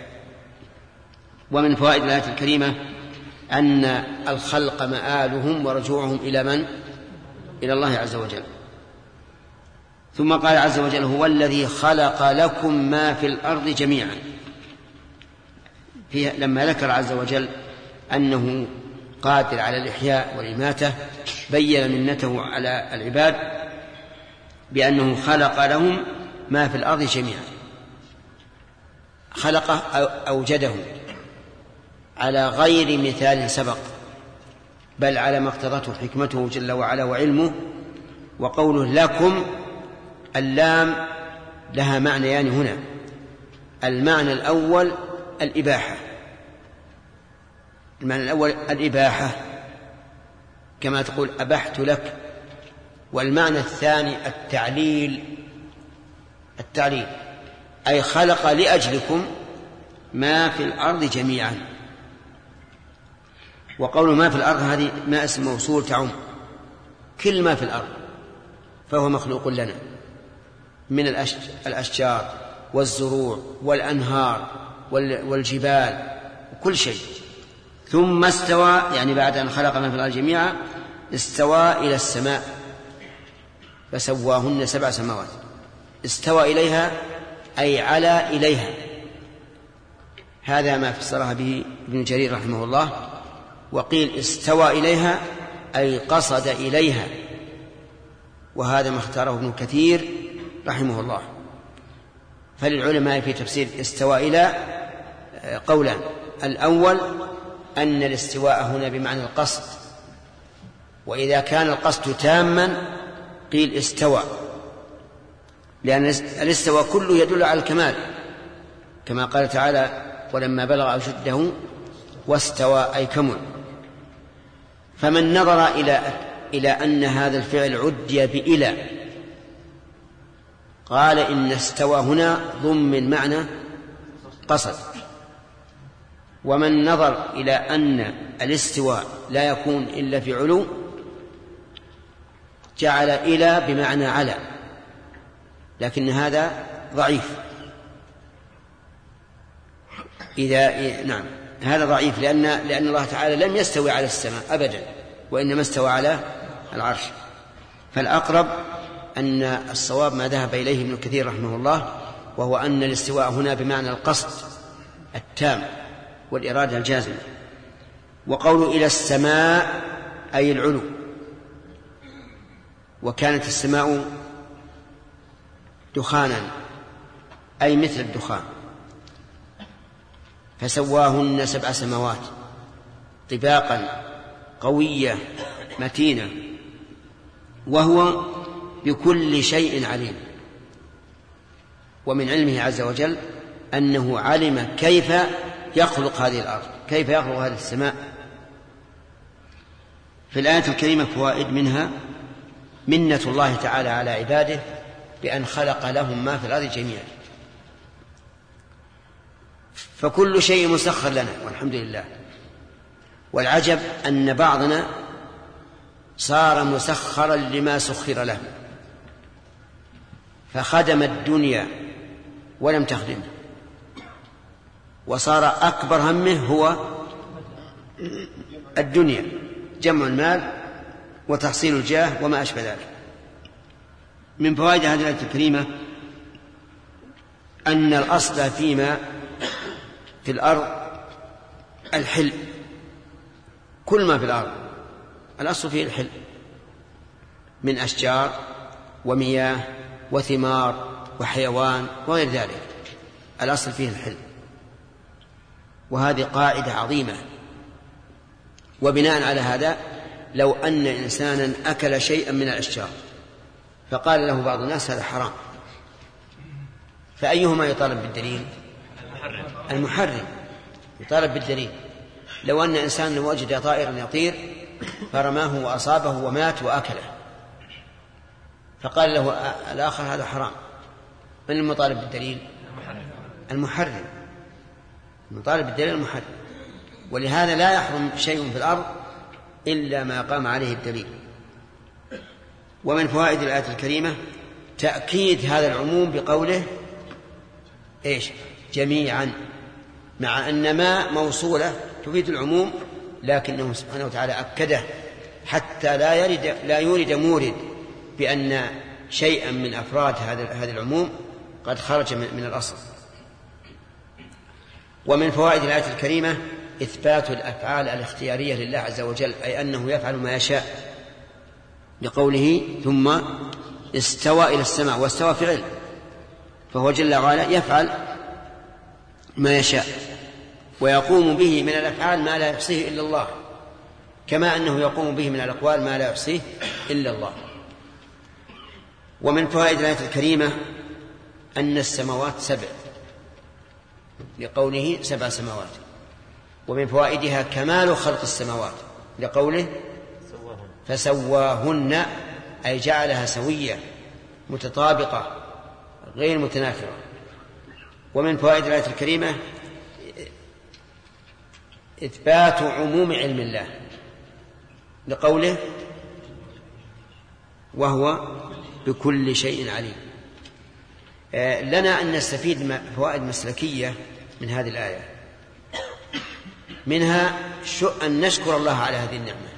ومن فوائد الآية الكريمة أن الخلق مآلهم ورجوعهم إلى من؟ إلى الله عز وجل. ثم قال عز وجل هو الذي خلق لكم ما في الأرض جميعا. فيه لما ذكر عز وجل أنه قادر على الإحياء والإماتة بين منته على العباد بأنه خلق لهم ما في الأرض جميعا. خلقه أوجده على غير مثال سبق بل على ما اقتضته حكمته جل وعلا وعلمه وقوله لكم اللام لها معنيان هنا. المعنى الأول الإباحة. المعنى الأول الإباحة كما تقول أبحت لك. والمعنى الثاني التعليل التعليل أي خلق لأجلكم ما في الأرض جميعا. وقول ما في الأرض هذه ما اسم موصول تعم كل ما في الأرض فهو مخلوق لنا من الأشجار والزروع والأنهار والجبال وكل شيء. ثم استوى يعني بعد أن خلق ما في الأرض جميعا استوى إلى السماء فسواهن سبع سماوات. استوى إليها أي على إليها. هذا ما فسرها به ابن جرير رحمه الله وقيل استوى إليها أي قصد إليها. وهذا ما اختاره ابن كثير رحمه الله. فللعلماء في تفسير استوى إلى قولان. الأول أن الاستواء هنا بمعنى القصد. وإذا كان القصد تاما قيل استوى. لأن الاستواء كله يدل على الكمال. كما قال تعالى ولما بلغ أشده واستوى أي كمل. فمن نظر إلى إلى أن هذا الفعل عدي بإلى قال إن استوى هنا ضمن معنى قصد. ومن نظر إلى أن الاستواء لا يكون إلا في علو جعل إلى بمعنى على لكن هذا ضعيف. إذا نعم هذا ضعيف لأن لأن الله تعالى لم يستوي على السماء أبدا وإنما استوى على العرش. فالأقرب أن الصواب ما ذهب إليه ابن كثير رحمه الله وهو أن الاستواء هنا بمعنى القصد التام. والإرادة الجازمة. وقول إلى السماء أي العلو. وكانت السماء دخانا أي مثل الدخان. فسواهن سبع سماوات طباقا قوية متينة. وهو بكل شيء عليم. ومن علمه عز وجل أنه علم كيف يخلق هذه الأرض؟ كيف يخلق هذه السماء؟ في الآية الكريمة فوائد منها منة الله تعالى على عباده بأن خلق لهم ما في الأرض جميعا. فكل شيء مسخر لنا والحمد لله. والعجب أن بعضنا صار مسخرا لما سخر له فخدم الدنيا ولم تخدمه. وصار أكبر همه هو الدنيا جمع المال وتحصيل الجاه وما أشبه ذلك. من فوائد هذه الآية الكريمة أن الأصل فيما في الأرض الحل كل ما في الأرض الأصل فيه الحل من أشجار ومياه وثمار وحيوان وغير ذلك الأصل فيه الحل. وهذه قاعدة عظيمة. وبناء على هذا لو أن إنسانا أكل شيئا من الأشجار فقال له بعض الناس هذا حرام. فأيهما يطالب بالدليل؟ المحرم. يطالب بالدليل. لو أن إنسان وجد طائرا يطير فرماه وأصابه ومات وأكله. فقال له الآخر هذا حرام. من المطالب بالدليل؟ المحرم. المطالب بالدليل المحرم. ولهذا لا يحرم شيء في الأرض إلا ما قام عليه الدليل. ومن فوائد الآية الكريمة تأكيد هذا العموم بقوله إيش؟ جميعا. مع أن ما موصولة تفيد العموم لكنه سبحانه وتعالى أكده حتى لا يرد لا يورد مورد بأن شيئا من أفراد هذا هذا العموم قد خرج من الأصل. ومن فوائد الآية الكريمة إثبات الأفعال الاختيارية لله عز وجل أي أنه يفعل ما يشاء لقوله ثم استوى إلى السماء واستوى فعل فهو جل وعلا يفعل ما يشاء ويقوم به من الأفعال ما لا يحصيه إلا الله كما أنه يقوم به من الأقوال ما لا يحصيه إلا الله. ومن فوائد الآية الكريمة أن السماوات سبع. لقوله سبع سماوات. ومن فوائدها كمال خلق السماوات. لقوله فسواهن أي جعلها سوية متطابقة غير متنافرة ومن فوائد الآية الكريمة إثبات عموم علم الله. لقوله وهو بكل شيء عليم. آه، لنا أن نستفيد فوائد مسلكية من هذه الآية. منها أن نشكر الله على هذه النعمة.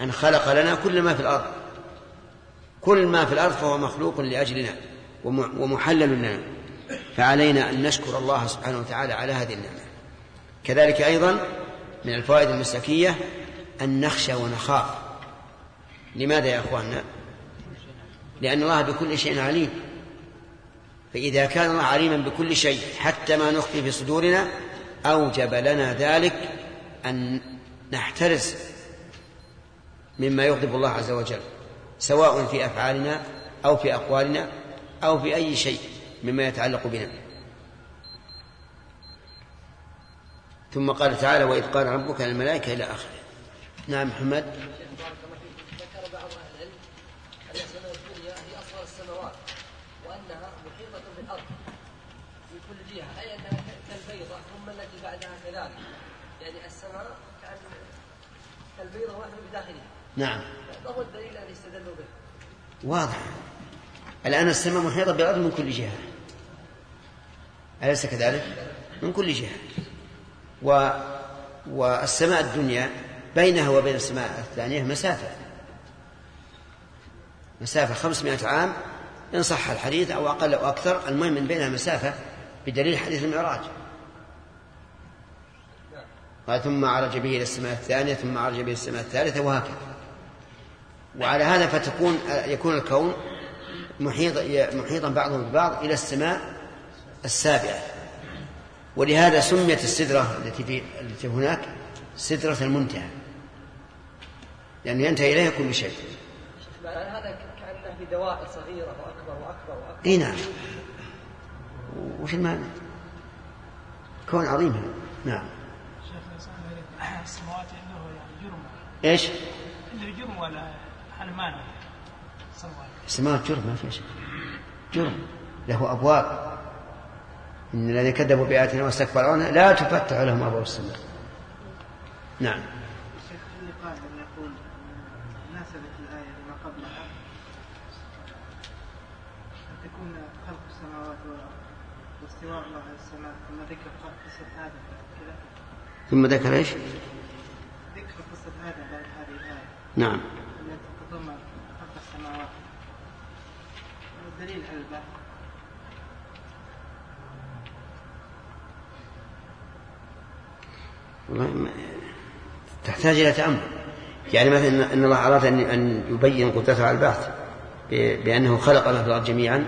أن خلق لنا كل ما في الأرض. كل ما في الأرض فهو مخلوق لأجلنا ومحلل لنا. فعلينا أن نشكر الله سبحانه وتعالى على هذه النعمة. كذلك أيضا من الفوائد المسلكية أن نخشى ونخاف. لماذا يا أخواننا؟ لأن الله بكل شيء عليم. فإذا كان الله عليما بكل شيء حتى ما نخفي في صدورنا أوجب لنا ذلك أن نحترز مما يغضب الله عز وجل سواء في أفعالنا أو في أقوالنا أو في أي شيء مما يتعلق بنا. ثم قال تعالى وإذ قال ربك للملائكة إلى آخره. نعم محمد بارك الله فيك ذكر بعض أهل العلم ان السماء الدنيا هي اصغر السماوات وانها محيطه بالارض في كل جهه اي انها كالبيضه ثم التي بعدها كذلك يعني السماء كان كالبيضه واحدة بداخلها نعم. ما هو الدليل الذي استدلوا به؟ واضح. الآن السماء محيطة بالأرض من كل جهة. أليس كذلك؟ من كل جهة. و والسماء الدنيا بينها وبين السماء الثانية مسافة. مسافة خمسمائة عام إن صح الحديث أو أقل أو أكثر المهم من بينها مسافة بدليل حديث المعراج. قال ثم عرج به إلى السماء الثانية ثم عرج به إلى السماء الثالثة وهكذا. وعلى هذا فتكون يكون الكون محيط محيطا بعضه ببعض إلى السماء السابعة. ولهذا سميت السدرة التي في التي هناك سدرة المنتهى. لأنه ينتهي إليها كل شيء. هذا كأنه بدوائر صغيرة وأكبر وأكبر وأكبر. إي نعم. وش المعنى؟ كون عظيم. هذا نعم. شيخ السماوات عنده يعني جرم إيش؟ عنده جرم ولا حرمان السماوات السماوات جرم ما فيها شيء جرم. له أبواب. إن الذين كذبوا بآياتنا واستكبروا عنها لا تفتح لهم أبواب السماء. نعم. الشيخ اللي قال يقول ناسبت الآية لما قبلها؟ أن تكون خلق السماوات و- واستواء الله على السماء ثم ذكر قصة آدم بعد كذا ثم ذكر إيش؟ ذكر قصة آدم بعد هذه الآية. نعم التي تتضمن خلق السماوات والدليل على البحث والله تحتاج إلى تأمل. يعني مثلا إن الله أراد أن أن يبين قدرته على البعث ب- بأنه خلق ما في الأرض جميعا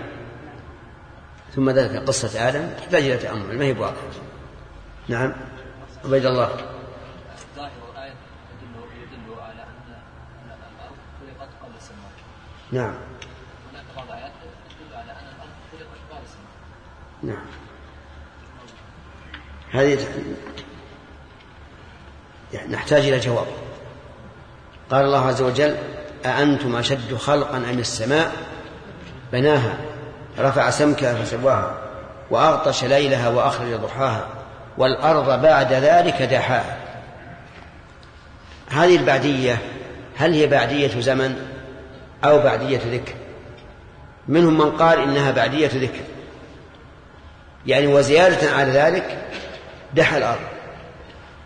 ثم ذكر قصة آدم تحتاج إلى تأمل ما هي بواضحة نعم. عبيد الله. ظاهر الآية يدل يدل على أن أن الأرض خلقت قبل السماوات نعم هناك بعض الآيات تدل على أن الأرض خلقت بعد السماوات نعم. هذه يعني نحتاج إلى جواب. قال الله عز وجل أأنتم أشد خلقا أم السماء؟ بناها. رفع سمكها فسواها. وأغطش ليلها وأخرج ضحاها. والأرض بعد ذلك دحاها. هذه البعدية هل هي بعدية زمن أو بعدية ذكر؟ منهم من قال إنها بعدية ذكر. يعني وزيادة على ذلك دحى الأرض.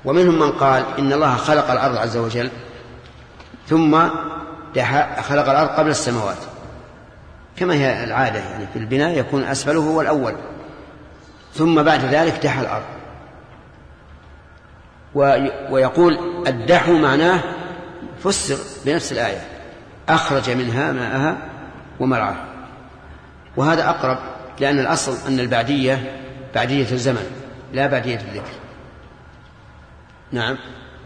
ومنهم من قال إن الله خلق الأرض عز وجل ثم خلق الأرض قبل السماوات. كما هي العادة يعني في البناء يكون أسفله هو الأول. ثم بعد ذلك دحى الأرض. وي- ويقول الدحو معناه فسر بنفس الآية أخرج منها ماءها ومرعاها. وهذا أقرب لأن الأصل أن البعدية بعدية الزمن لا بعدية الذكر. نعم.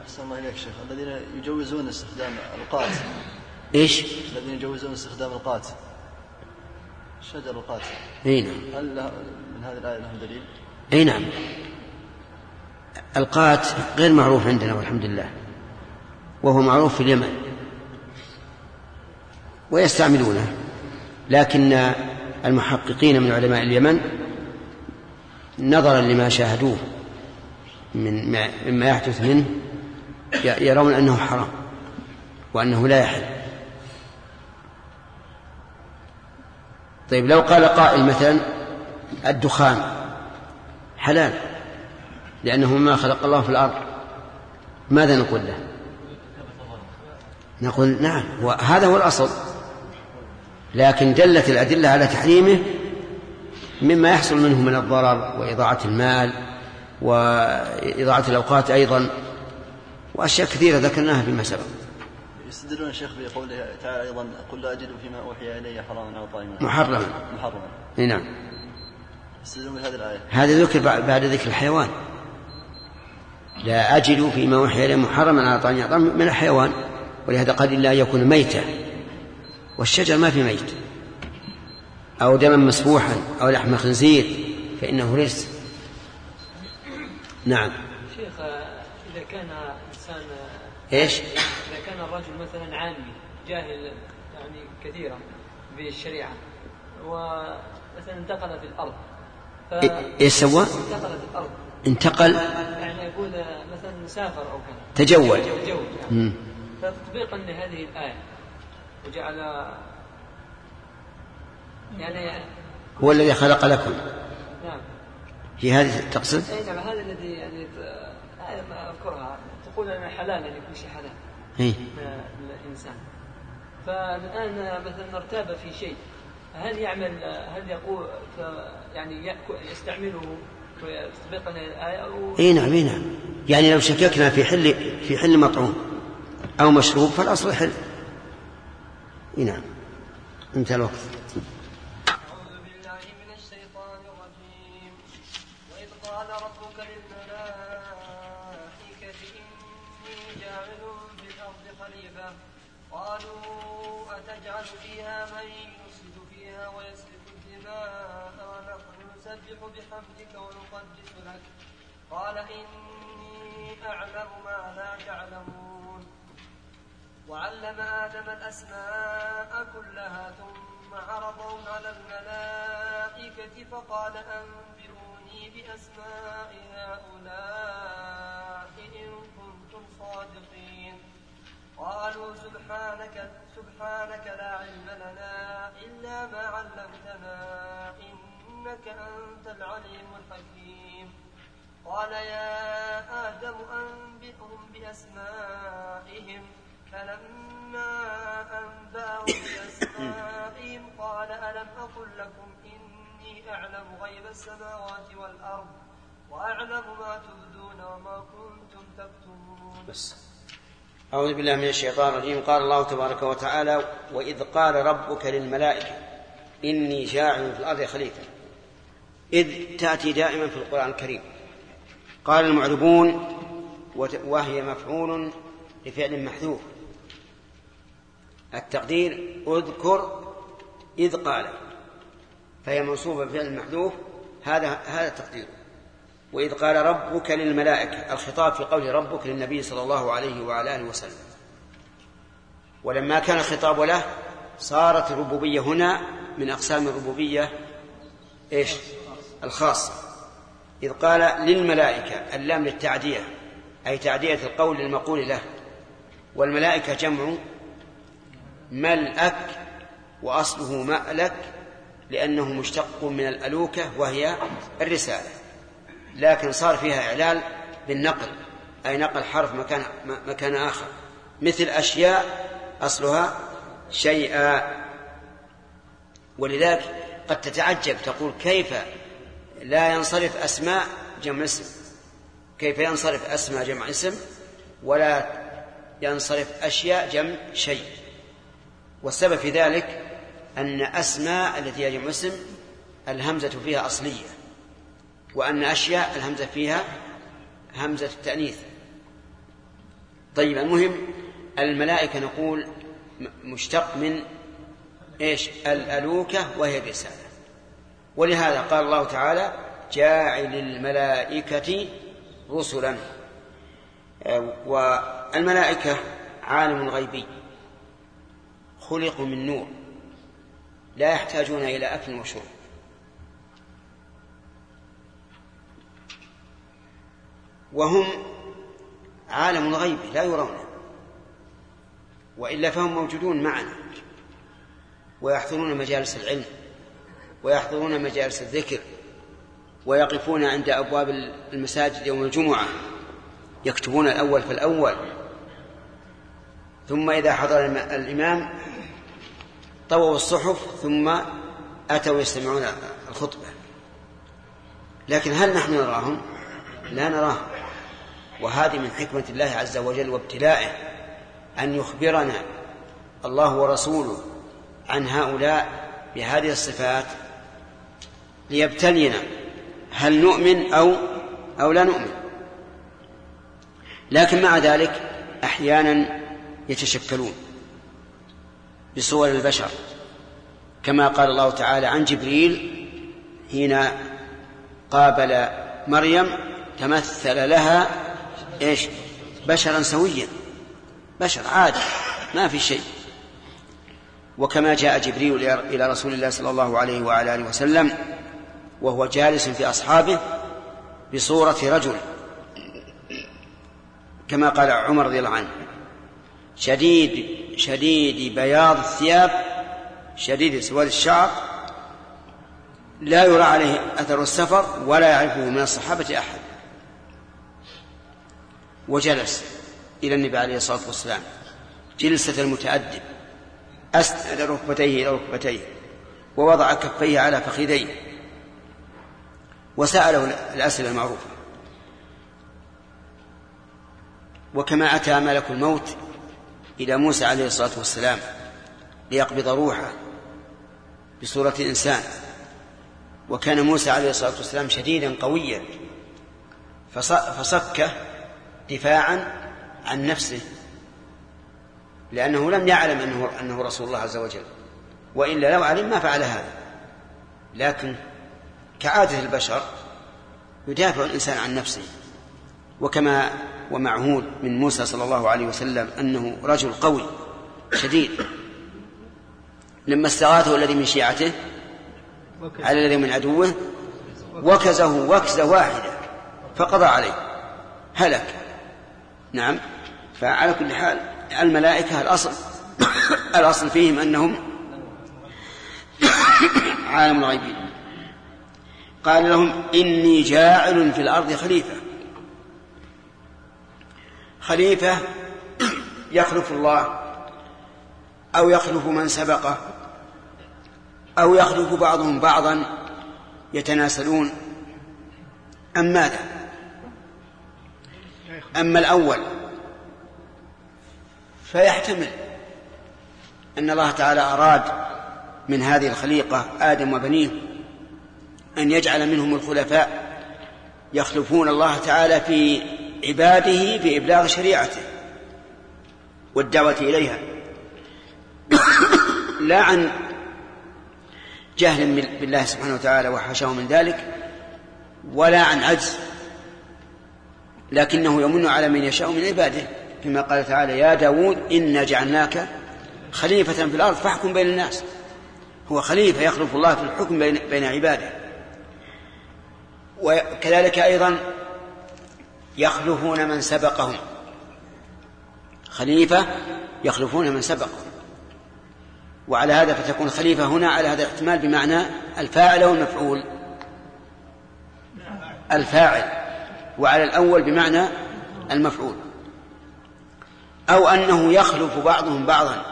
أحسن الله إليك شيخ. الذين يجوزون استخدام القات. إيش؟ الذين يجوزون استخدام القات. شجر القات. أي نعم. هل من هذه الآية لهم دليل؟ أي نعم. القات غير معروف عندنا والحمد لله. وهو معروف في اليمن. ويستعملونه. لكن المحققين من علماء اليمن نظرا لما شاهدوه من ما مما يحدث منه يرون أنه حرام وأنه لا يحل. طيب لو قال قائل مثلا الدخان حلال لأنه مما خلق الله في الأرض ماذا نقول له؟ نقول نعم وهذا هو الأصل. لكن دلت الأدلة على تحريمه مما يحصل منه من الضرر وإضاعة المال وإضاعة الأوقات أيضا وأشياء كثيرة ذكرناها فيما سبق. يستدلون الشيخ بقوله تعالى أيضا قل لا أجد فيما أوحي إلي حراما أو طعيما. محرما. محرما. نعم. يستدلون بهذه الآية. هذا ذكر بعد ذكر الحيوان. لا أجد فيما أوحي إليه محرما على طعام من الحيوان ولهذا قال إلا أن يكون ميتا. والشجر ما في ميت. أو دما مسفوحا أو لحم خنزير فإنه رجس نعم. شيخ إذا كان إنسان إيش؟ كان الرجل مثلا عامي جاهل يعني كثيرا بالشريعة ومثلا انتقل في الأرض ف... إيه- إيش سوى؟ انتقل في الأرض. انتقل؟ يعني يقول مثلا سافر أو كذا. تجول. تجول يعني. فتطبيقا لهذه الآية. وجعل يعني هو الذي خلق لكم. نعم. في هذه تقصد؟ اي نعم هذا الذي يعني آية ما أذكرها. تقول ان حلال يعني كل شيء حلال. من الإنسان. فالآن مثلا ارتاب في شيء. هل يعمل هل يقول ف- يعني يستعمله تطبيقا للايه أو اي نعم اي نعم. يعني لو شككنا في حل في حل مطعوم أو مشروب فالأصل حل. اي نعم. انتهى الوقت. آدم الأسماء كلها ثم عرضهم على الملائكة فقال أنبئوني بأسماء هؤلاء إن كنتم صادقين. قالوا سبحانك سبحانك لا علم لنا إلا ما علمتنا إنك أنت العليم الحكيم. قال يا آدم أنبئهم بأسمائهم. فلما أنبأهم بأسمائهم قال ألم أقل لكم إني أعلم غيب السماوات والأرض وأعلم ما تبدون وما كنتم تكتمون. بس. أعوذ بالله من الشيطان الرجيم. قال الله تبارك وتعالى وإذ قال ربك للملائكة إني جاعل في الأرض خليفة. إذ تأتي دائما في القرآن الكريم. قال المعربون وهي مفعول لفعل محذوف. التقدير اذكر إذ قال فهي منصوبة بفعل محذوف هذا هذا التقدير. وإذ قال ربك للملائكة الخطاب في قول ربك للنبي صلى الله عليه وعلى آله وسلم. ولما كان الخطاب له صارت الربوبية هنا من أقسام الربوبية إيش؟ الخاصة. إذ قال للملائكة اللام للتعدية أي تعدية القول للمقول له. والملائكة جمع ملأك وأصله مألك لأنه مشتق من الألوكة وهي الرسالة. لكن صار فيها إعلال بالنقل أي نقل حرف مكان مكان آخر. مثل أشياء أصلها شيئا. ولذلك قد تتعجب تقول كيف لا ينصرف أسماء جمع اسم؟ كيف ينصرف أسماء جمع اسم ولا ينصرف أشياء جمع شيء؟ والسبب في ذلك أن أسماء التي هي جمع اسم الهمزة فيها أصلية وأن أشياء الهمزة فيها همزة التأنيث. طيب المهم الملائكة نقول مشتق من إيش؟ الألوكة وهي الرسالة. ولهذا قال الله تعالى جاعل الملائكة رسلا. والملائكة عالم غيبي. خلقوا من نور. لا يحتاجون إلى أكل وشرب. وهم عالم الغيب لا يرون. وإلا فهم موجودون معنا. ويحضرون مجالس العلم ويحضرون مجالس الذكر ويقفون عند أبواب المساجد يوم الجمعة يكتبون الأول فالاول ثم إذا حضر الإمام طووا الصحف ثم أتوا يستمعون الخطبة. لكن هل نحن نراهم؟ لا نراهم. وهذه من حكمة الله عز وجل وابتلائه أن يخبرنا الله ورسوله عن هؤلاء بهذه الصفات ليبتلينا هل نؤمن أو أو لا نؤمن. لكن مع ذلك أحيانا يتشكلون. بصور البشر. كما قال الله تعالى عن جبريل حين قابل مريم تمثل لها إيش؟ بشرا سويا. بشر عادي ما في شيء. وكما جاء جبريل إلى رسول الله صلى الله عليه وعلى آله وسلم وهو جالس في أصحابه بصورة رجل. كما قال عمر رضي الله عنه شديد شديد بياض الثياب شديد سواد الشعر لا يرى عليه أثر السفر ولا يعرفه من الصحابة أحد. وجلس إلى النبي عليه الصلاة والسلام جلسة المتأدب أسند ركبتيه إلى ركبتيه ووضع كفيه على فخذيه وسأله الأسئلة المعروفة. وكما أتى ملك الموت إلى موسى عليه الصلاة والسلام ليقبض روحه بصورة إنسان وكان موسى عليه الصلاة والسلام شديدا قويا فصكه دفاعا عن نفسه لأنه لم يعلم أنه, أنه رسول الله عز وجل وإلا لو علم ما فعل هذا. لكن كعادة البشر يدافع الإنسان عن نفسه. وكما ومعهود من موسى صلى الله عليه وسلم أنه رجل قوي شديد. لما استغاثه الذي من شيعته على الذي من عدوه وكزه وكزة واحدة فقضى عليه هلك. نعم فعلى كل حال الملائكة الأصل الأصل فيهم أنهم [coughs] عالم الغيبين قال لهم إني جاعل في الأرض خليفة. خليفة يخلف الله أو يخلف من سبقه أو يخلف بعضهم بعضا يتناسلون. أم ماذا؟ أما الأول فيحتمل أن الله تعالى أراد من هذه الخليقة آدم وبنيه أن يجعل منهم الخلفاء يخلفون الله تعالى في عباده في إبلاغ شريعته والدعوة إليها. [coughs] لا عن جهل بالله سبحانه وتعالى وحاشاه من ذلك ولا عن عجز لكنه يمن على من يشاء من عباده. كما قال تعالى يا داود إنا جعلناك خليفة في الأرض فاحكم بين الناس. هو خليفة يخلف الله في الحكم بين عباده. وكذلك أيضا يخلفون من سبقهم. خليفة يخلفون من سبقهم. وعلى هذا فتكون خليفة هنا على هذا الاحتمال بمعنى الفاعل أو المفعول. الفاعل. وعلى الأول بمعنى المفعول. أو أنه يخلف بعضهم بعضا.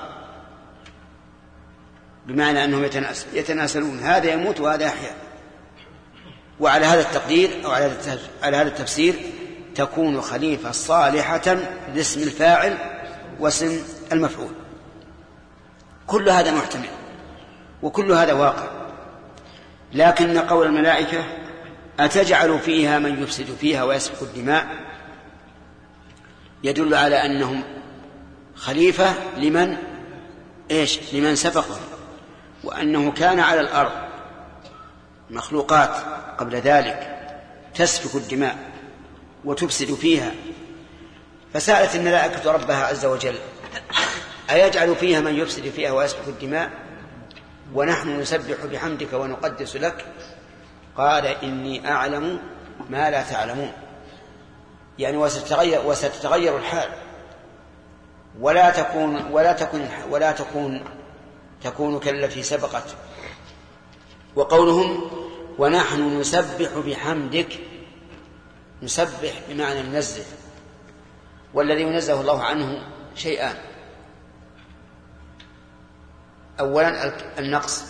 بمعنى أنهم يتناسلون. هذا يموت وهذا يحيا. وعلى هذا التقدير أو على هذا التفسير تكون خليفة صالحة لاسم الفاعل واسم المفعول. كل هذا محتمل وكل هذا واقع. لكن قول الملائكة أتجعل فيها من يفسد فيها ويسفك الدماء؟ يدل على أنهم خليفة لمن؟ إيش؟ لمن سبقهم. وأنه كان على الأرض مخلوقات قبل ذلك تسفك الدماء. وتفسد فيها. فسألت الملائكة ربها عز وجل أيجعل فيها من يفسد فيها ويسفك الدماء؟ ونحن نسبح بحمدك ونقدس لك. قال إني أعلم ما لا تعلمون. يعني وستتغير وستتغير الحال. ولا تكون ولا تكون ولا تكون تكون كالتي سبقت. وقولهم ونحن نسبح بحمدك نسبح بمعنى ننزه والذي ينزه الله عنه شيئان. أولا النقص.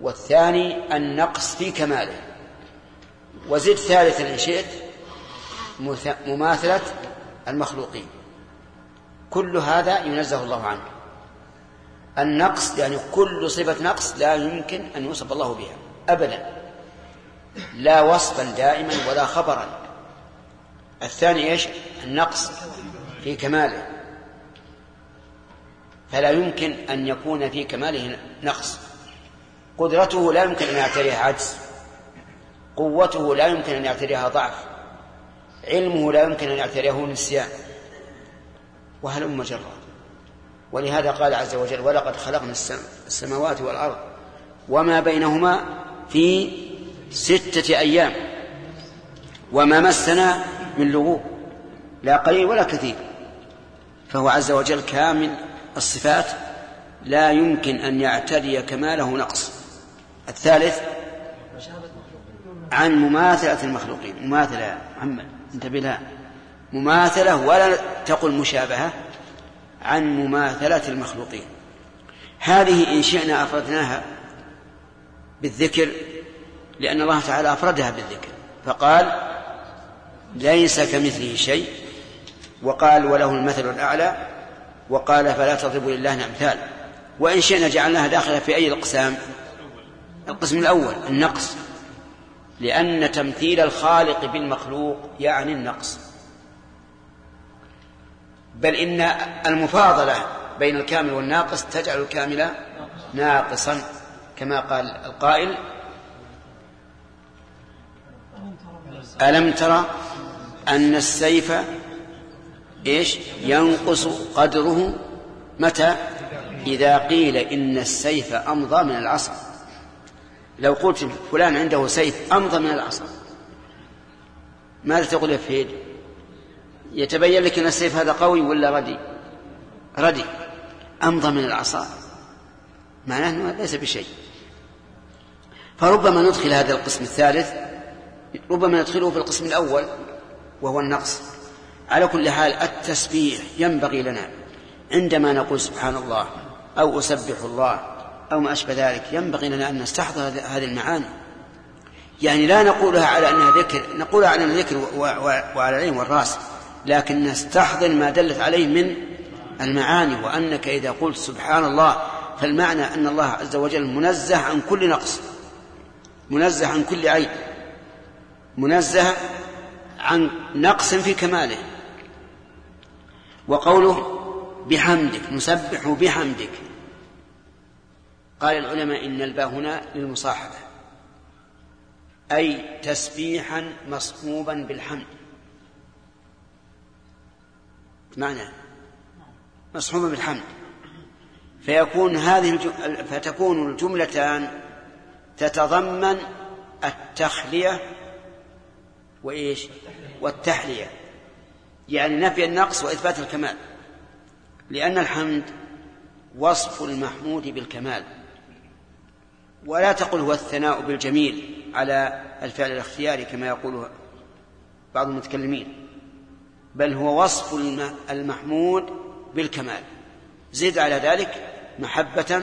والثاني النقص في كماله. وزد ثالثا إن شئت مماثلة المخلوقين. كل هذا ينزه الله عنه. النقص يعني كل صفة نقص لا يمكن أن يوصف الله بها أبدا. لا وصفا دائما ولا خبرا. الثاني إيش؟ النقص في كماله. فلا يمكن أن يكون في كماله نقص. قدرته لا يمكن أن يعتريها عجز. قوته لا يمكن أن يعتريها ضعف. علمه لا يمكن أن يعتريه نسيان. وهلم جرا ولهذا قال عز وجل ولقد خلقنا السم- السماوات والأرض وما بينهما في ستة أيام. وما مسنا من لغوب لا قليل ولا كثير. فهو عز وجل كامل الصفات لا يمكن أن يعتري كماله نقص. الثالث عن مماثلة المخلوقين. مماثلة يا محمد انتبه لها مماثلة ولا تقل مشابهة عن مماثلة المخلوقين. هذه إن شئنا أفردناها بالذكر لأن الله تعالى أفردها بالذكر. فقال ليس كمثله شيء. وقال وله المثل الأعلى. وقال فلا تضربوا لله الأمثال. وإن شئنا جعلناها داخلة في أي الأقسام؟ القسم الأول النقص. لأن تمثيل الخالق بالمخلوق يعني النقص. بل إن المفاضلة بين الكامل والناقص تجعل الكامل ناقصا كما قال القائل ألم ترى أن السيف إيش؟ ينقص قدره؟ متى؟ إذا قيل إن السيف أمضى من العصا. لو قلت فلان عنده سيف أمضى من العصا. ماذا تقول يا فهيد؟ يتبين لك أن السيف هذا قوي ولا ردي ردي أمضى من العصا. معناه أنه ليس بشيء. فربما ندخل هذا القسم الثالث ربما ندخله في القسم الأول وهو النقص. على كل حال التسبيح ينبغي لنا. عندما نقول سبحان الله أو أسبح الله أو ما أشبه ذلك ينبغي لنا أن نستحضر هذه المعاني. يعني لا نقولها على أنها ذكر نقولها على أنها ذكر وعلى العين والرأس لكن نستحضر ما دلت عليه من المعاني وأنك إذا قلت سبحان الله فالمعنى أن الله عز وجل منزه عن كل نقص منزه عن كل عيب. منزه عن نقص في كماله. وقوله بحمدك نسبح بحمدك. قال العلماء إن الباء هنا للمصاحبة. أي تسبيحا مصحوبا بالحمد. معنى مصحوبا بالحمد. فيكون هذه فتكون الجملتان تتضمن التخلية وإيش؟ والتحلية. يعني نفي النقص وإثبات الكمال. لأن الحمد وصف المحمود بالكمال. ولا تقل هو الثناء بالجميل على الفعل الاختياري كما يقول بعض المتكلمين بل هو وصف المحمود بالكمال. زد على ذلك محبة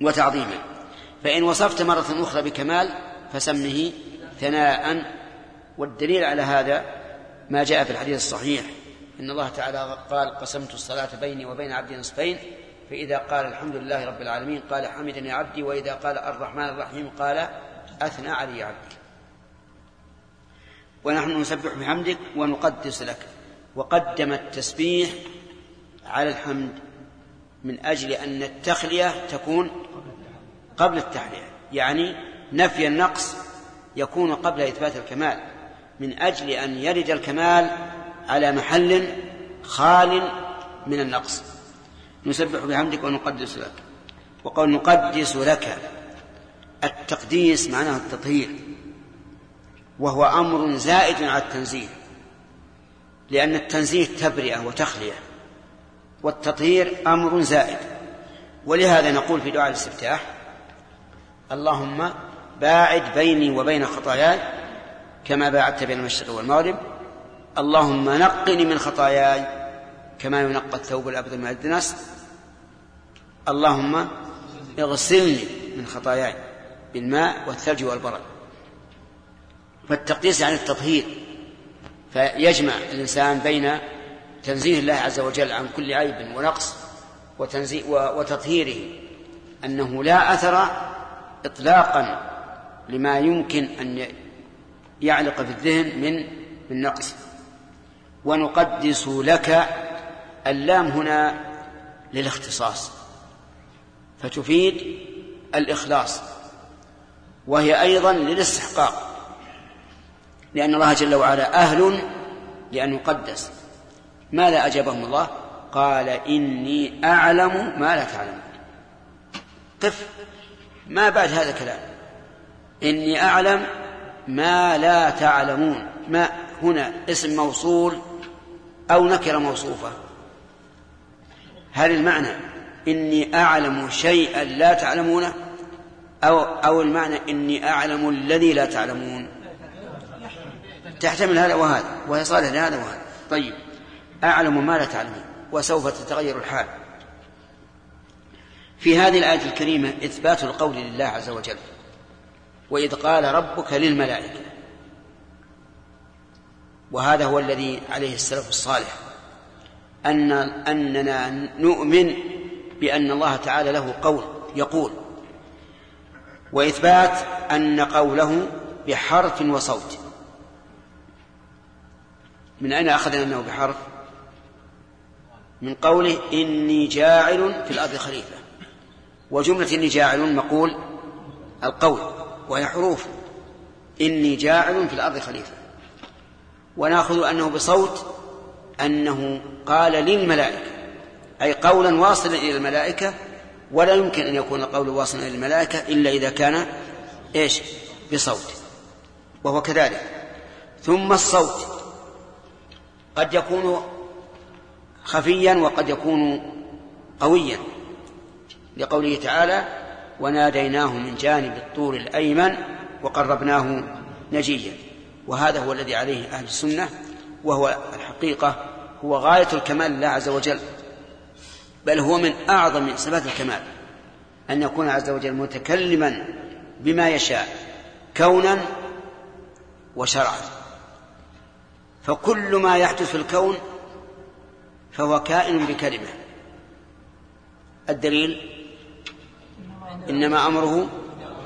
وتعظيما. فإن وصفت مرة أخرى بكمال فسمه ثناء والدليل على هذا ما جاء في الحديث الصحيح. إن الله تعالى قال قسمت الصلاة بيني وبين عبدي نصفين فإذا قال الحمد لله رب العالمين قال حمدني عبدي وإذا قال الرحمن الرحيم قال أثنى علي عبدي ونحن نسبح بحمدك ونقدس لك. وقدم التسبيح على الحمد من أجل أن التخلية تكون قبل التحلية يعني نفي النقص يكون قبل إثبات الكمال من أجل أن يرد الكمال على محل خال من النقص. نسبح بحمدك ونقدس لك. وقول نقدس لك. التقديس معناه التطهير. وهو أمر زائد على التنزيه. لأن التنزيه تبرئة وتخلية. والتطهير أمر زائد. ولهذا نقول في دعاء الاستفتاح اللهم باعد بيني وبين خطاياي كما باعدت بين المشرق والمغرب. اللهم نقني من خطاياي كما ينقى الثوب الأبيض من الدنس اللهم اغسلني من خطاياي بالماء والثلج والبرد. فالتقديس يعني التطهير. فيجمع الإنسان بين تنزيه الله عز وجل عن كل عيب ونقص وتنزيه وتطهيره. أنه لا أثر إطلاقا لما يمكن أن يعلق في الذهن من من نقص. ونقدس لك اللام هنا للاختصاص. فتفيد الإخلاص. وهي أيضا للاستحقاق. لأن الله جل وعلا أهل لأن يقدس. ماذا أجابهم الله؟ قال إني أعلم ما لا تعلمون. قف. ما بعد هذا الكلام؟ إني أعلم ما لا تعلمون. ما هنا اسم موصول أو نكرة موصوفة. هل المعنى إني أعلم شيئا لا تعلمونه أو أو المعنى إني أعلم الذي لا تعلمون. تحتمل هذا وهذا وهي صالح لهذا وهذا. طيب أعلم ما لا تعلمون وسوف تتغير الحال. في هذه الآية الكريمة إثبات القول لله عز وجل. وإذ قال ربك للملائكة. وهذا هو الذي عليه السلف الصالح. أن أننا نؤمن بأن الله تعالى له قول يقول. وإثبات أن قوله بحرف وصوت. من أين أخذنا أنه بحرف؟ من قوله إني جاعل في الأرض خليفة. وجملة إني جاعل مقول القول. وهي حروف. إني جاعل في الأرض خليفة. ونأخذ أنه بصوت أنه قال للملائكة أي قولا واصلا إلى الملائكة ولا يمكن أن يكون القول واصلا إلى الملائكة إلا إذا كان إيش؟ بصوت. وهو كذلك. ثم الصوت. قد يكون خفيا وقد يكون قويا. لقوله تعالى وناديناه من جانب الطور الأيمن وقربناه نجيا. وهذا هو الذي عليه أهل السنة وهو الحقيقة هو غاية الكمال لله عز وجل. بل هو من أعظم صفات الكمال أن يكون عز وجل متكلما بما يشاء كونا وشرعا. فكل ما يحدث في الكون فهو كائن بكلمة. الدليل إنما أمره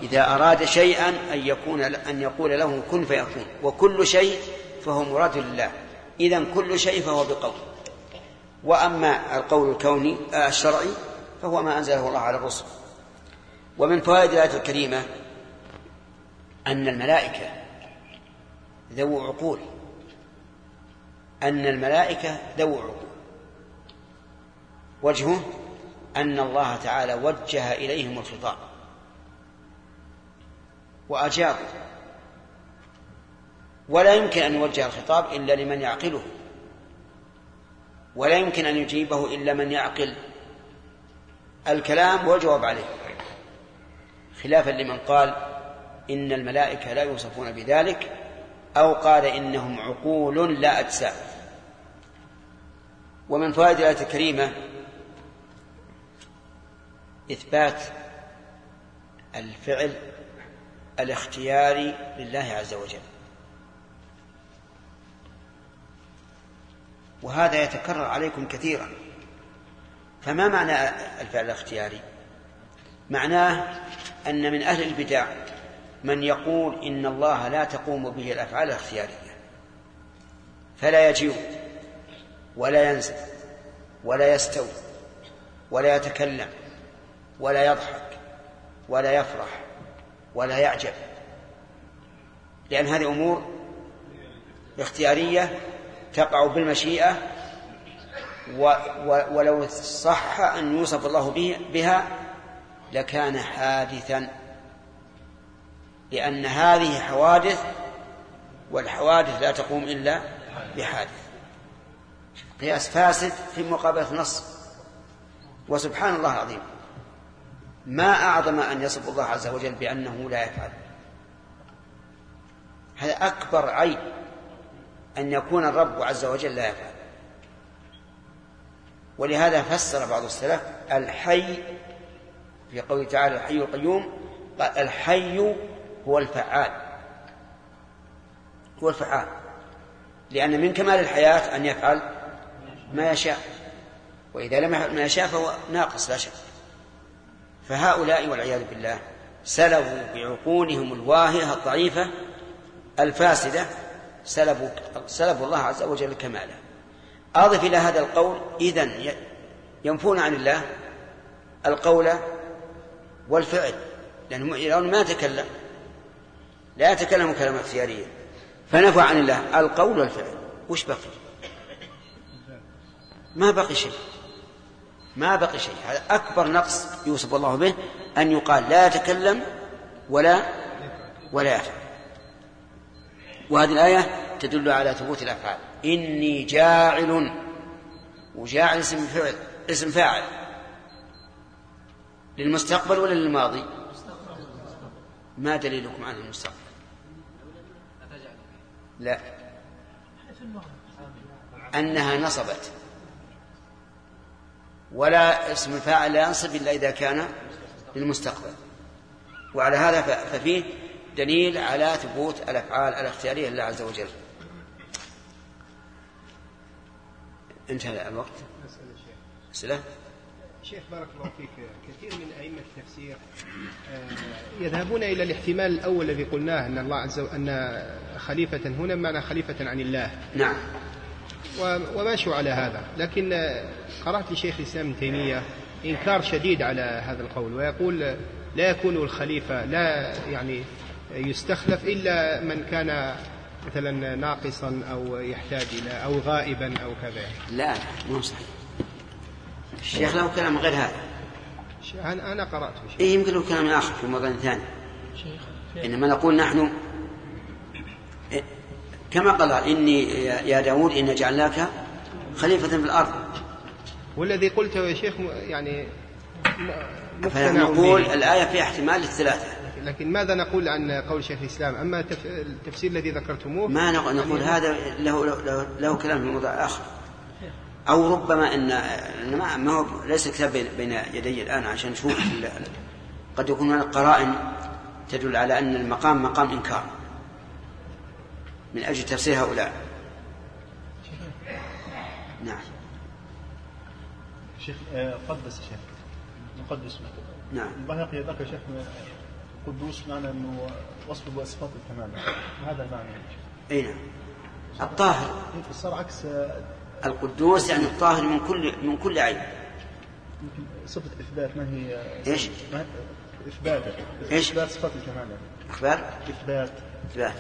إذا أراد شيئا أن يكون أن يقول له كن فيكون وكل شيء فهو مراد لله. إذا كل شيء فهو بقول. وأما القول الكوني آه، الشرعي فهو ما أنزله الله على الرسل. ومن فوائد الآية الكريمة أن الملائكة ذو عقول. أن الملائكة ذو عقول. وجهه أن الله تعالى وجه إليهم الخطاب. وأجابوا. ولا يمكن أن يوجه الخطاب إلا لمن يعقله. ولا يمكن أن يجيبه إلا من يعقل. الكلام والجواب عليه. خلافا لمن قال إن الملائكة لا يوصفون بذلك أو قال إنهم عقول لا أجسام. ومن فوائد الآية الكريمة إثبات الفعل الاختياري لله عز وجل. وهذا يتكرر عليكم كثيرا. فما معنى الفعل الاختياري؟ معناه أن من أهل البدع من يقول إن الله لا تقوم به الأفعال الاختيارية. فلا يجيء ولا ينزل ولا يستوي ولا يتكلم ولا يضحك ولا يفرح ولا يعجب. لأن هذه أمور اختيارية تقع بالمشيئة و ولو صح أن يوصف الله به بها لكان حادثا لأن هذه حوادث والحوادث لا تقوم إلا بحادث. قياس فاسد في مقابلة نص. وسبحان الله العظيم. ما أعظم أن يصف الله عز وجل بأنه لا يفعل. هذا أكبر عيب أن يكون الرب عز وجل لا يفعل. ولهذا فسر بعض السلف الحي في قوله تعالى الحي القيوم قال الحي هو الفعال. هو الفعال. لأن من كمال الحياة أن يفعل ما يشاء. وإذا لم يفعل ما يشاء فهو ناقص لا شك. فهؤلاء والعياذ بالله سلبوا بعقولهم الواهية الضعيفة الفاسدة سلبوا سلبوا الله عز وجل كماله. أضف إلى هذا القول إذن ينفون عن الله القول والفعل لأنهم ما يتكلم لا يتكلم كلاما اختياريا فنفوا عن الله القول والفعل. وش بقي؟ ما بقي شيء. ما بقي شيء. هذا أكبر نقص يوصف الله به أن يقال لا يتكلم ولا ولا يفعل. وهذه الآية تدل على ثبوت الأفعال. إني جاعل وجاعل اسم فعل اسم فاعل. للمستقبل ولا للماضي؟ ما دليلكم عن المستقبل؟ لا. أنها نصبت. ولا اسم الفاعل لا ينصب إلا إذا كان للمستقبل. وعلى هذا ففيه دليل على ثبوت الأفعال الاختيارية لله عز وجل. انتهى الوقت. أسئلة؟ شيخ بارك الله فيك. كثير من أئمة التفسير آه، يذهبون إلى الاحتمال الأول الذي قلناه أن الله عز وجل أن خليفة هنا معنى خليفة عن الله. نعم. وماشوا على هذا. لكن قرأت لشيخ الإسلام ابن تيمية إنكار شديد على هذا القول ويقول لا يكون الخليفة لا يعني يستخلف إلا من كان مثلا ناقصا أو يحتاج إلى أو غائبا أو كذا. لا مو صحيح. الشيخ له كلام غير هذا. أنا أنا قرأت شيء إيه يمكن له كلام آخر في موضوع ثاني. إنما نقول نحن كما قال إني يا داود إن جعلناك خليفة في الأرض. والذي قلته يا شيخ يعني فنقول الآية فيها احتمال للثلاثة. لكن ماذا نقول عن قول شيخ الإسلام؟ أما التفسير الذي ذكرتموه ما نقول يعني هذا له, له, له كلام في موضوع آخر. أو ربما أن ما, ما هو ليس كتاب بين يدي الآن عشان نشوف قد يكون هناك قرائن تدل على أن المقام مقام إنكار. من أجل تفسير هؤلاء. نعم. شيخ آه، قدس شيخ. مقدس نعم. البهقي ذكر شيخ. قدوس معنى إنه وصف بصفات الكمال هذا المعنى أي نعم. الطاهر. صار عكس آه، القدوس يعني الطاهر من كل من كل عيب يمكن صفة إثبات ما هي إيش؟ ما إثبات. إيش؟ إثبات صفات الكمال يعني. إخبار؟ إثبات. إثبات.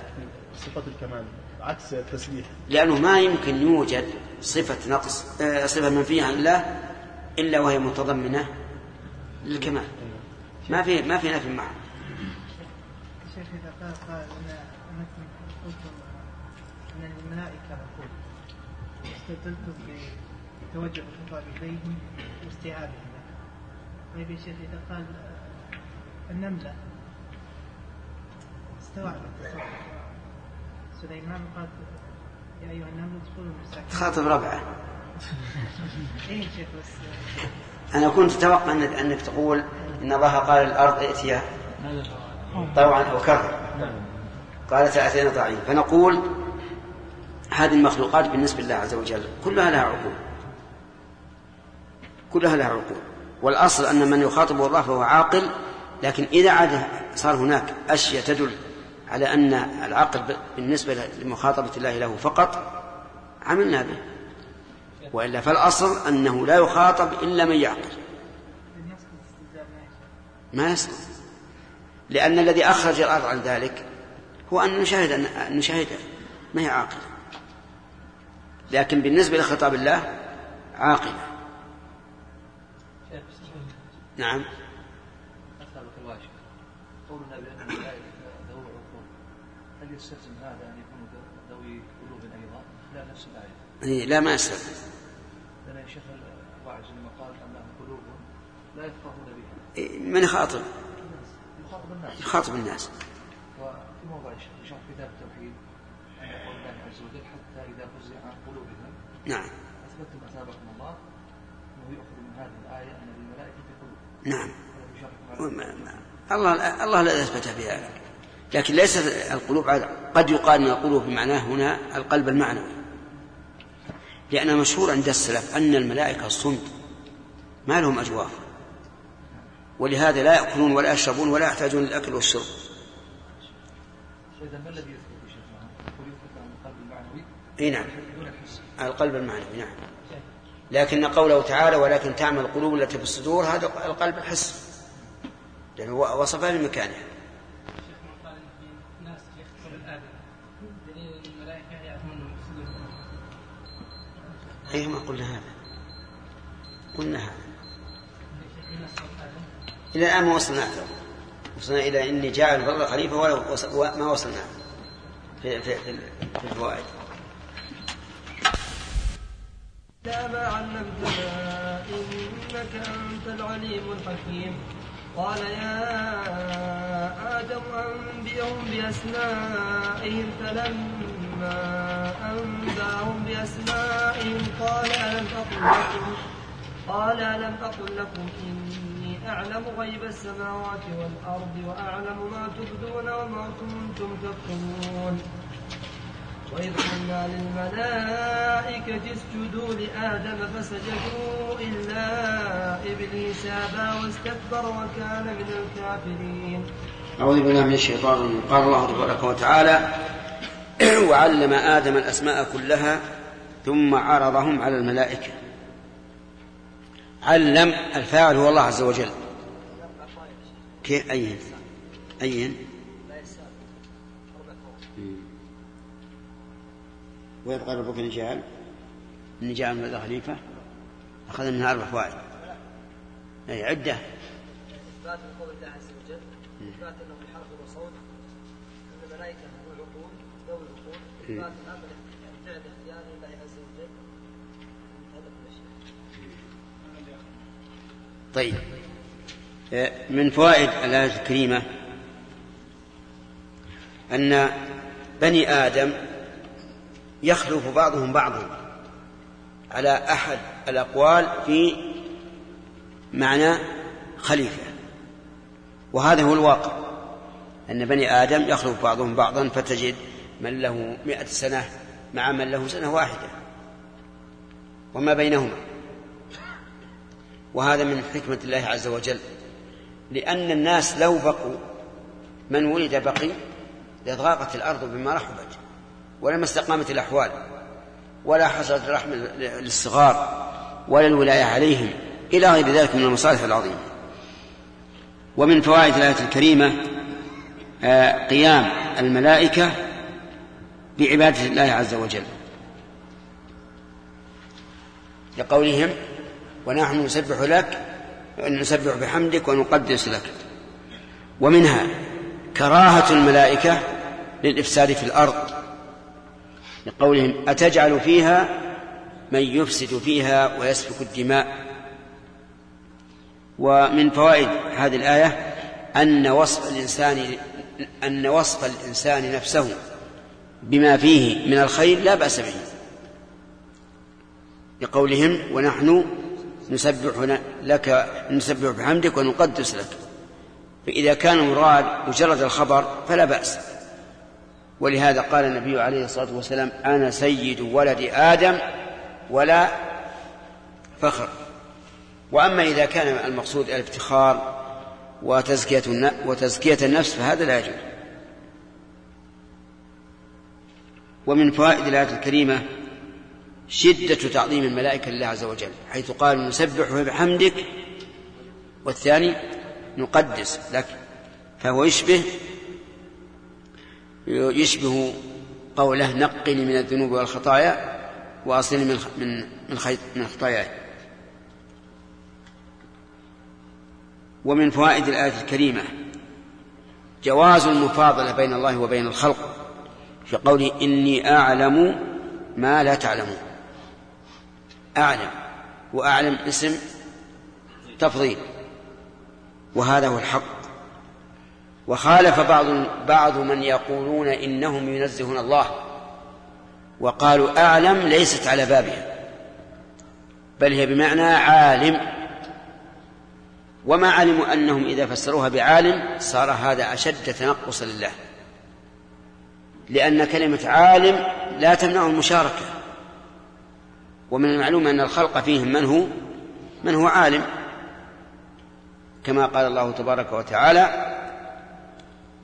صفة الكمال عكس التسبيح. لأنه ما يمكن يوجد صفة نقص آه، صفة منفية عن الله إلا وهي متضمنة للكمال. ما في ما في نفي معه. الشيخ إذا قال قال أنكم قلتم أن الملائكة عقول استدلتم بتوجه الخطاب إليهم واستيعابهم. طيب يا شيخ إذا قال النملة استوعبت التصرف. سليمان قال يا أيها النمل ادخلوا مساكن خاطب ربعه. [laughs] أنا كنت أتوقع أنك, أنك تقول إن الله قال الأرض ائتيا طوعا أو كرها قالت أتينا طاعين. فنقول هذه المخلوقات بالنسبة لله عز وجل كلها لها عقول. كلها لها عقول. والأصل أن من يخاطب الله فهو عاقل لكن إذا عاد صار هناك أشياء تدل على أن العقل بالنسبة لمخاطبة الله له فقط عملنا به. وإلا فالأصل أنه لا يخاطب إلا من يعقل. ما يسقط لأن الذي أخرج الأرض عن ذلك هو أن نشاهد أن نشاهدها ما هي عاقلة. لكن بالنسبة لخطاب الله عاقلة. نعم أسألك الله قولنا بأن الملائكة ذوي عقول هل يستلزم هذا أن يكونوا ذوي قلوب أيضا؟ لا نفس الآية. لا ما يستلزم. لأن الشيخ الواعظ لما قال أنها قلوب لا يفقهون بها. من يخاطب؟ يخاطب الناس. يخاطب الناس. وفي موضع شرح كتاب التوحيد أن يقول الله عز وجل حتى إذا فزع عن قلوبهم نعم. أثبتتم أثابكم الله أنه يؤخذ من هذه الآية أن للملائكة قلوب. نعم. الله الله لا يثبت بذلك لكن ليست القلوب قد يقال أن القلوب بمعناه هنا القلب المعنوي. لأن مشهور عند السلف أن الملائكة الصمت ما لهم أجواف ولهذا لا يأكلون ولا يشربون ولا يحتاجون للأكل والشرب. إذا ما الذي المعنوي؟ إي نعم. القلب المعنوي نعم. لكن قوله تعالى ولكن تعمل القلوب التي في الصدور هذا القلب الحس. لأنه وصفها بمكانها. أي ما قلنا هذا؟ قلناها إلى الآن ما وصلنا وصلنا إلى إني جاعل في خليفة ولا ما وصلنا في, في, في, في الفوائد. لا ما علمتنا إنك أنت العليم الحكيم. قال يا آدم أنبئهم بأسمائهم فلما أنبأهم بأسمائهم قال ألم أقل لكم قال ألم أقل لكم إني أعلم غيب السماوات والأرض وأعلم ما تبدون وما كنتم تكتمون وإذ قلنا للملائكة اسجدوا لآدم فسجدوا إلا إبليس أبى واستكبر وكان من الكافرين أعوذ بالله من الشيطان قال الله تبارك وتعالى [clears throat] وعلم آدم الأسماء كلها ثم عرضهم على الملائكة. علم الفاعل هو الله عز وجل. كيف؟ أين؟ أين؟ قال ربك إني جاعل إني جاعل من خليفة. أخذ منها أربع فوائد. أي عدة إثبات قول الله عز وجل إثبات أنه بحرف وصوت أن الملائكة ذو العقول ذو العقول إثبات الأمر فعل اختيار الله عز وجل هذا كل شيء طيب. من فوائد الآية الكريمة أن بني آدم يخلف بعضهم بعضا على أحد الأقوال في معنى خليفة. وهذا هو الواقع أن بني آدم يخلف بعضهم بعضا فتجد من له مئة سنة مع من له سنة واحدة وما بينهما. وهذا من حكمة الله عز وجل لأن الناس لو بقوا من ولد بقي لضاقت الأرض بما رحبت ولما استقامت الأحوال ولا حصلت الرحمة للصغار ولا الولاية عليهم إلى غير ذلك من المصالح العظيمة. ومن فوائد الآية الكريمة آه، قيام الملائكة بعبادة الله عز وجل. لقولهم ونحن نسبح لك نسبح بحمدك ونقدس لك. ومنها كراهة الملائكة للإفساد في الأرض. لقولهم أتجعل فيها من يفسد فيها ويسفك الدماء. ومن فوائد هذه الآية أن وصف الإنسان أن وصف الإنسان نفسه بما فيه من الخير لا بأس به. لقولهم ونحن نسبح لك نسبح بحمدك ونقدس لك. فإذا كان مراد مجرد الخبر فلا بأس. ولهذا قال النبي عليه الصلاة والسلام أنا سيد ولد آدم ولا فخر. وأما إذا كان المقصود الافتخار وتزكية وتزكية النفس فهذا لا يجوز. ومن فوائد الآية الكريمة شدة تعظيم الملائكة لله عز وجل حيث قال نسبح بحمدك. والثاني نقدس. لك فهو يشبه يشبه قوله نقني من الذنوب والخطايا وأصلني من من من من خطاياي. ومن فوائد الآية الكريمة جواز المفاضلة بين الله وبين الخلق في قوله إني أعلم ما لا تعلمون. أعلم وأعلم اسم تفضيل. وهذا هو الحق. وخالف بعض بعض من يقولون إنهم ينزهون الله. وقالوا أعلم ليست على بابها. بل هي بمعنى عالم. وما علموا أنهم إذا فسروها بعالم صار هذا أشد تنقصا لله. لأن كلمة عالم لا تمنع المشاركة. ومن المعلوم أن الخلق فيهم من هو؟ من هو عالم. كما قال الله تبارك وتعالى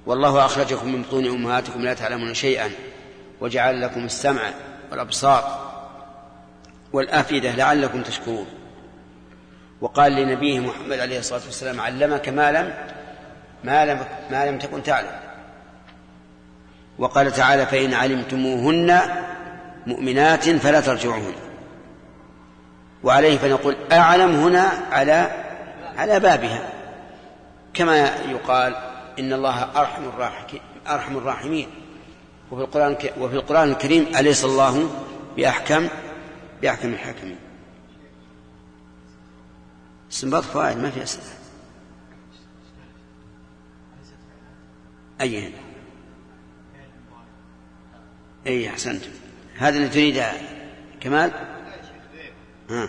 والله أخرجكم من بطون أمهاتكم لا تعلمون شيئا وجعل لكم السمع والأبصار والأفئدة لعلكم تشكرون. وقال لنبيه محمد عليه الصلاة والسلام علمك ما لم ما لم ما لم تكن تعلم. وقال تعالى فإن علمتموهن مؤمنات فلا ترجعوهن. وعليه فنقول أعلم هنا على على بابها. كما يقال إن الله أرحم الراحمين أرحم الراحمين. وفي القرآن وفي القرآن الكريم أليس الله بأحكم بأحكم الحاكمين. استنباط فوائد ما في أسئلة. أي هنا؟ أي أحسنت. هذا اللي تريد كمال؟ ها.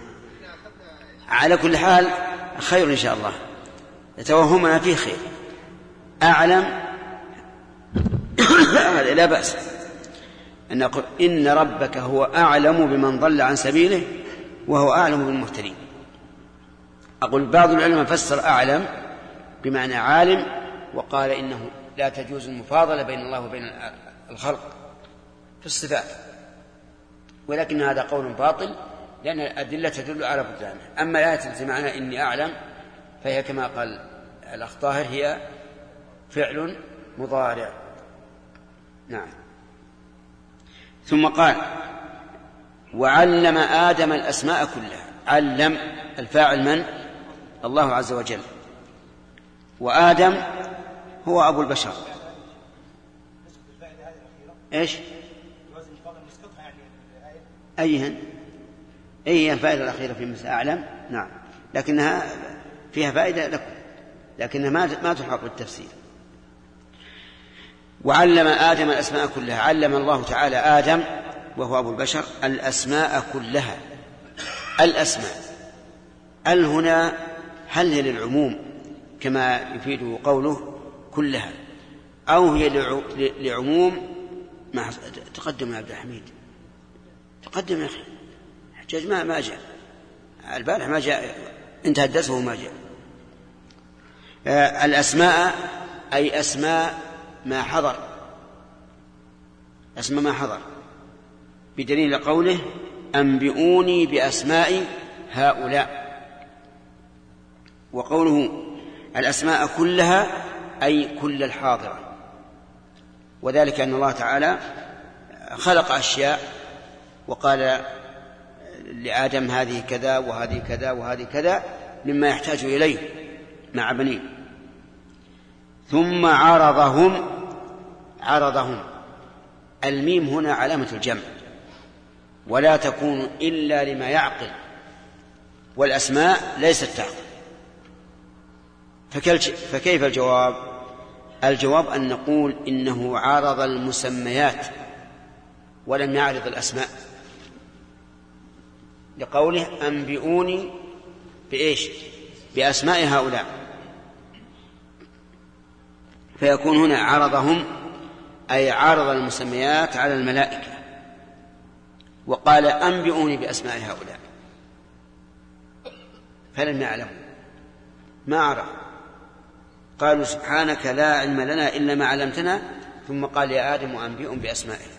على كل حال خير إن شاء الله. توهمنا فيه خير. أعلم. لا بأس. أن نقول إن ربك هو أعلم بمن ضل عن سبيله وهو أعلم بالمهتدين. أقول بعض العلماء فسر أعلم بمعنى عالم وقال إنه لا تجوز المفاضلة بين الله وبين الخلق. في الصفات. ولكن هذا قول باطل لأن الأدلة تدل على بطلانه. أما الآية التي معناها إني أعلم فهي كما قال الأخ طاهر هي فعل مضارع. نعم. ثم قال وعلم آدم الأسماء كلها. علم الفاعل من؟ الله عز وجل. وآدم هو أبو البشر. إيش؟ أيهن؟ أي الفائدة الأخيرة في مثل أعلم؟ نعم. لكنها فيها فائدة لكم لكنها ما ما تلحق بالتفسير. وعلم آدم الأسماء كلها علم الله تعالى آدم وهو أبو البشر الأسماء كلها. الأسماء. ال هنا هل هي للعموم كما يفيد قوله كلها أو هي لعموم ما تقدم يا عبد الحميد؟ تقدم يا أخي. حجاج ما ما جاء. البارح ما جاء. انتهى الدرس وهو ما جاء. آه، الأسماء أي أسماء ما حضر. أسماء ما حضر. بدليل قوله أنبئوني بأسماء هؤلاء. وقوله الأسماء كلها أي كل الحاضرة. وذلك أن الله تعالى خلق أشياء وقال لآدم هذه كذا وهذه كذا وهذه كذا مما يحتاج إليه مع بنيه. ثم عرضهم عرضهم. الميم هنا علامة الجمع. ولا تكون إلا لما يعقل. والأسماء ليست تعقل. فكيف الجواب؟ الجواب أن نقول إنه عارض المسميات ولم يعرض الأسماء. لقوله أنبئوني بإيش؟ بأسماء هؤلاء. فيكون هنا عرضهم أي عرض المسميات على الملائكة. وقال أنبئوني بأسماء هؤلاء. فلم يعلموا. ما عرف. قالوا سبحانك لا علم لنا إلا ما علمتنا. ثم قال يا آدم أنبئهم بأسمائهم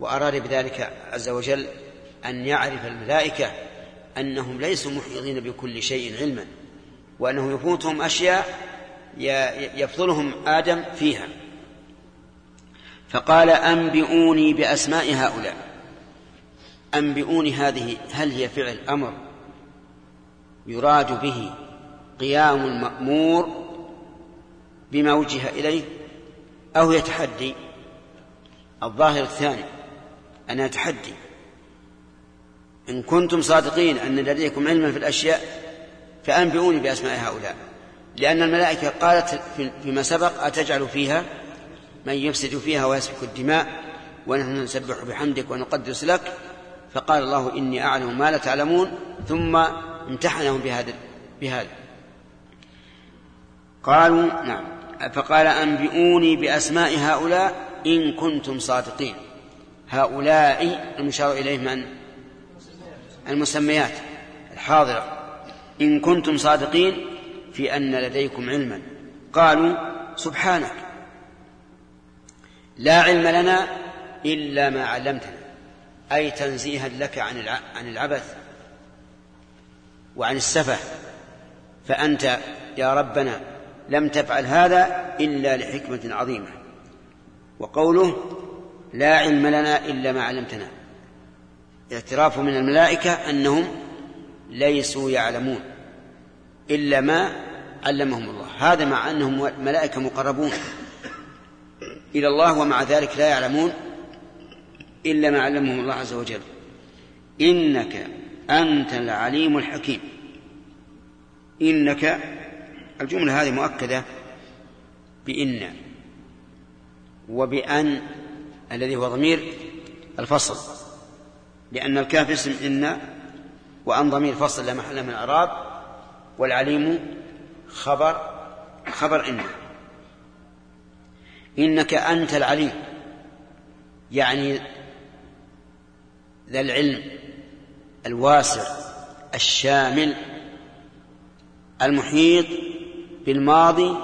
وأراد بذلك عز وجل أن يعرف الملائكة أنهم ليسوا محيطين بكل شيء علما وأنه يفوتهم أشياء يفضلهم آدم فيها. فقال أنبئوني بأسماء هؤلاء. أنبئوني هذه هل هي فعل أمر يراد به قيام المأمور بما وجه إليه أو هي تحدي؟ الظاهر الثاني أنها تحدي إن كنتم صادقين أن لديكم علما في الأشياء فأنبئوني بأسماء هؤلاء. لأن الملائكة قالت فيما سبق أتجعل فيها من يفسد فيها ويسفك الدماء ونحن نسبح بحمدك ونقدس لك. فقال الله إني أعلم ما لا تعلمون. ثم امتحنهم بهذا بهذا. قالوا نعم. فقال أنبئوني بأسماء هؤلاء إن كنتم صادقين. هؤلاء المشار إليه من المسميات. الحاضرة إن كنتم صادقين في أن لديكم علما. قالوا سبحانك. لا علم لنا إلا ما علمتنا. أي تنزيها لك عن عن العبث وعن السفه. فأنت يا ربنا لم تفعل هذا إلا لحكمة عظيمة. وقوله لا علم لنا إلا ما علمتنا. اعتراف من الملائكة أنهم ليسوا يعلمون إلا ما علمهم الله. هذا مع أنهم ملائكة مقربون إلى الله ومع ذلك لا يعلمون إلا ما علمهم الله عز وجل. إنك أنت العليم الحكيم. إنك الجملة هذه مؤكدة بإن وبأن الذي هو ضمير الفصل. لأن الكاف اسم إن وأن ضمير فصل لا محل من الإعراب والعليم خبر خبر إن. إنك أنت العليم يعني ذا العلم الواسع الشامل المحيط بالماضي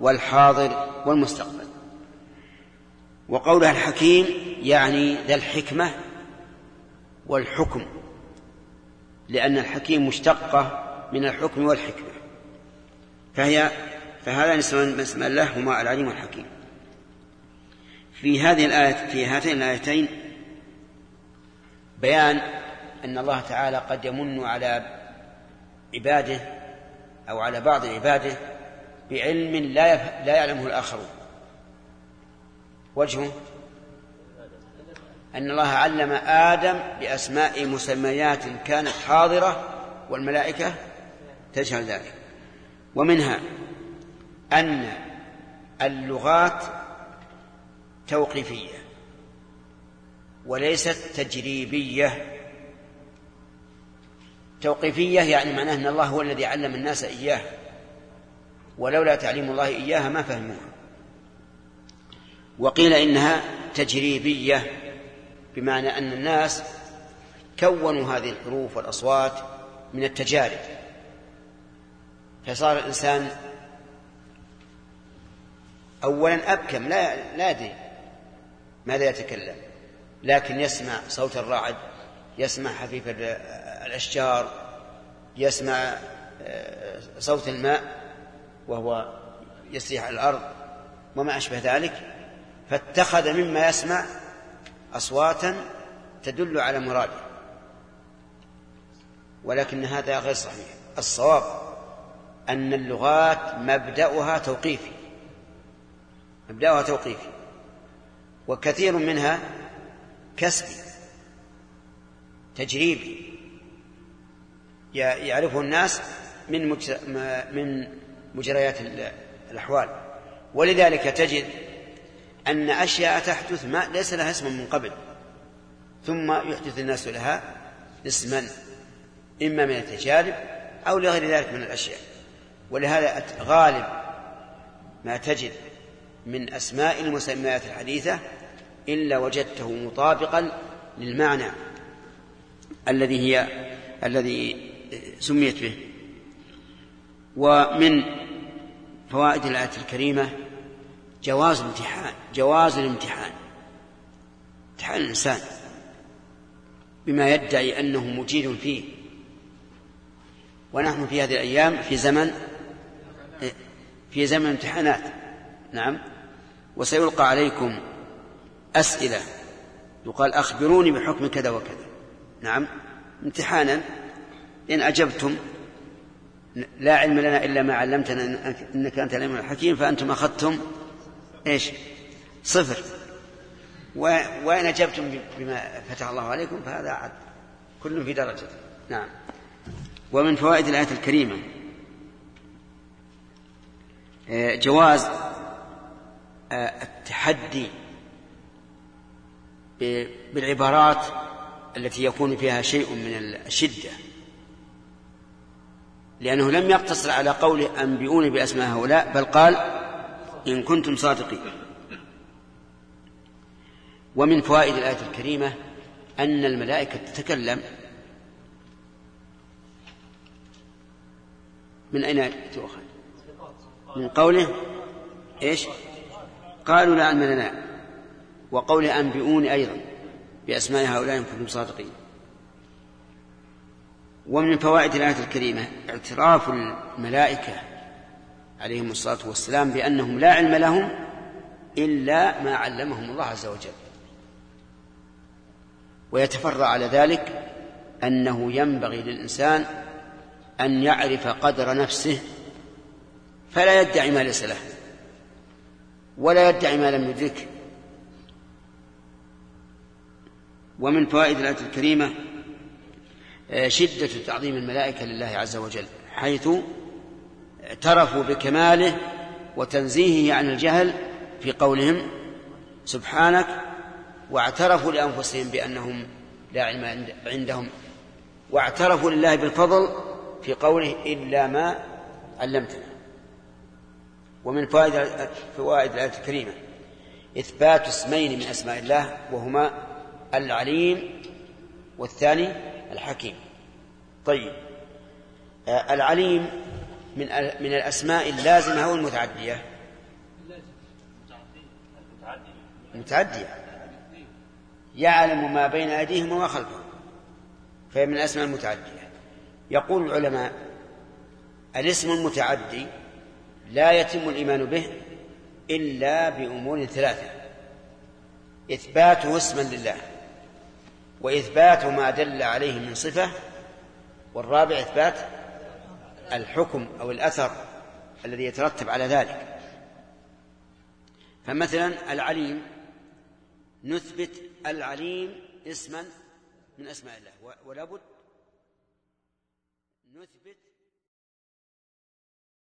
والحاضر والمستقبل. وقولها الحكيم يعني ذا الحكمة والحكم لأن الحكيم مشتقة من الحكم والحكمة. فهي فهذا اسم الله هما العليم والحكيم. في هذه الآية في هاتين الآيتين بيان أن الله تعالى قد يمن على عباده أو على بعض عباده بعلم لا لا يعلمه الآخرون. وجهه أن الله علم آدم بأسماء مسميات كانت حاضرة والملائكة تجهل ذلك. ومنها أن اللغات توقيفية وليست تجريبية. توقيفية يعني معناه أن الله هو الذي علم الناس إياه ولولا تعليم الله إياها ما فهموها. وقيل إنها تجريبية. بمعنى أن الناس كونوا هذه الحروف والأصوات من التجارب. فصار الإنسان أولا أبكم لا لا يدري ماذا يتكلم لكن يسمع صوت الرعد يسمع حفيف الأشجار يسمع آه، صوت الماء وهو يسري على الأرض وما أشبه ذلك فاتخذ مما يسمع أصواتا تدل على مراده. ولكن هذا غير صحيح. الصواب أن اللغات مبدأها توقيفي. مبدأها توقيفي. وكثير منها كسبي. تجريبي. يعرفه الناس من من مجريات الأحوال. ولذلك تجد أن أشياء تحدث ما ليس لها اسم من قبل ثم يحدث الناس لها اسما إما من التجارب أو لغير ذلك من الأشياء. ولهذا غالب ما تجد من أسماء المسميات الحديثة إلا وجدته مطابقا للمعنى الذي هي الذي سميت به. ومن فوائد الآية الكريمة جواز الامتحان جواز الامتحان. امتحان الإنسان. بما يدعي أنه مجيد فيه. ونحن في هذه الأيام في زمن في زمن امتحانات نعم. وسيلقى عليكم أسئلة. يقال أخبروني بحكم كذا وكذا. نعم. امتحانا. إن أجبتم لا علم لنا إلا ما علمتنا إنك أنت العليم الحكيم فأنتم أخذتم إيش؟ صفر. وإن أجبتم بما فتح الله عليكم فهذا عد. كل في درجة. نعم. ومن فوائد الآية الكريمة. آه، جواز آه، التحدي بالعبارات التي يكون فيها شيء من الشدة لأنه لم يقتصر على قوله أنبئوني بأسماء هؤلاء بل قال إن كنتم صادقين. ومن فوائد الآية الكريمة أن الملائكة تتكلم. من أين تؤخذ؟ من قوله إيش؟ قالوا لا علم لنا. وقوله أنبئوني أيضا بأسماء هؤلاء إن كنتم صادقين. ومن فوائد الآية الكريمة اعتراف الملائكة عليهم الصلاة والسلام بأنهم لا علم لهم إلا ما علمهم الله عز وجل. ويتفرع على ذلك أنه ينبغي للإنسان أن يعرف قدر نفسه فلا يدعي ما ليس له ولا يدعي ما لم يدركه. ومن فوائد الآية الكريمة آه، شدة تعظيم الملائكة لله عز وجل حيث اعترفوا بكماله وتنزيهه عن الجهل في قولهم سبحانك واعترفوا لأنفسهم بأنهم لا علم عندهم واعترفوا لله بالفضل في قوله إلا ما علمتنا. ومن فوائد فوائد الآية الكريمة إثبات اسمين من أسماء الله وهما العليم والثاني الحكيم. طيب آه، العليم من من الأسماء اللازمة أو المتعدية؟ متعدية. يعلم ما بين أيديهم وما خلفهم فهي من الأسماء المتعدية. يقول العلماء الاسم المتعدي لا يتم الإيمان به إلا بأمور ثلاثة إثباته اسما لله وإثبات ما دل عليه من صفة والرابع إثبات الحكم أو الأثر الذي يترتب على ذلك. فمثلا العليم نثبت العليم اسما من أسماء الله ولابد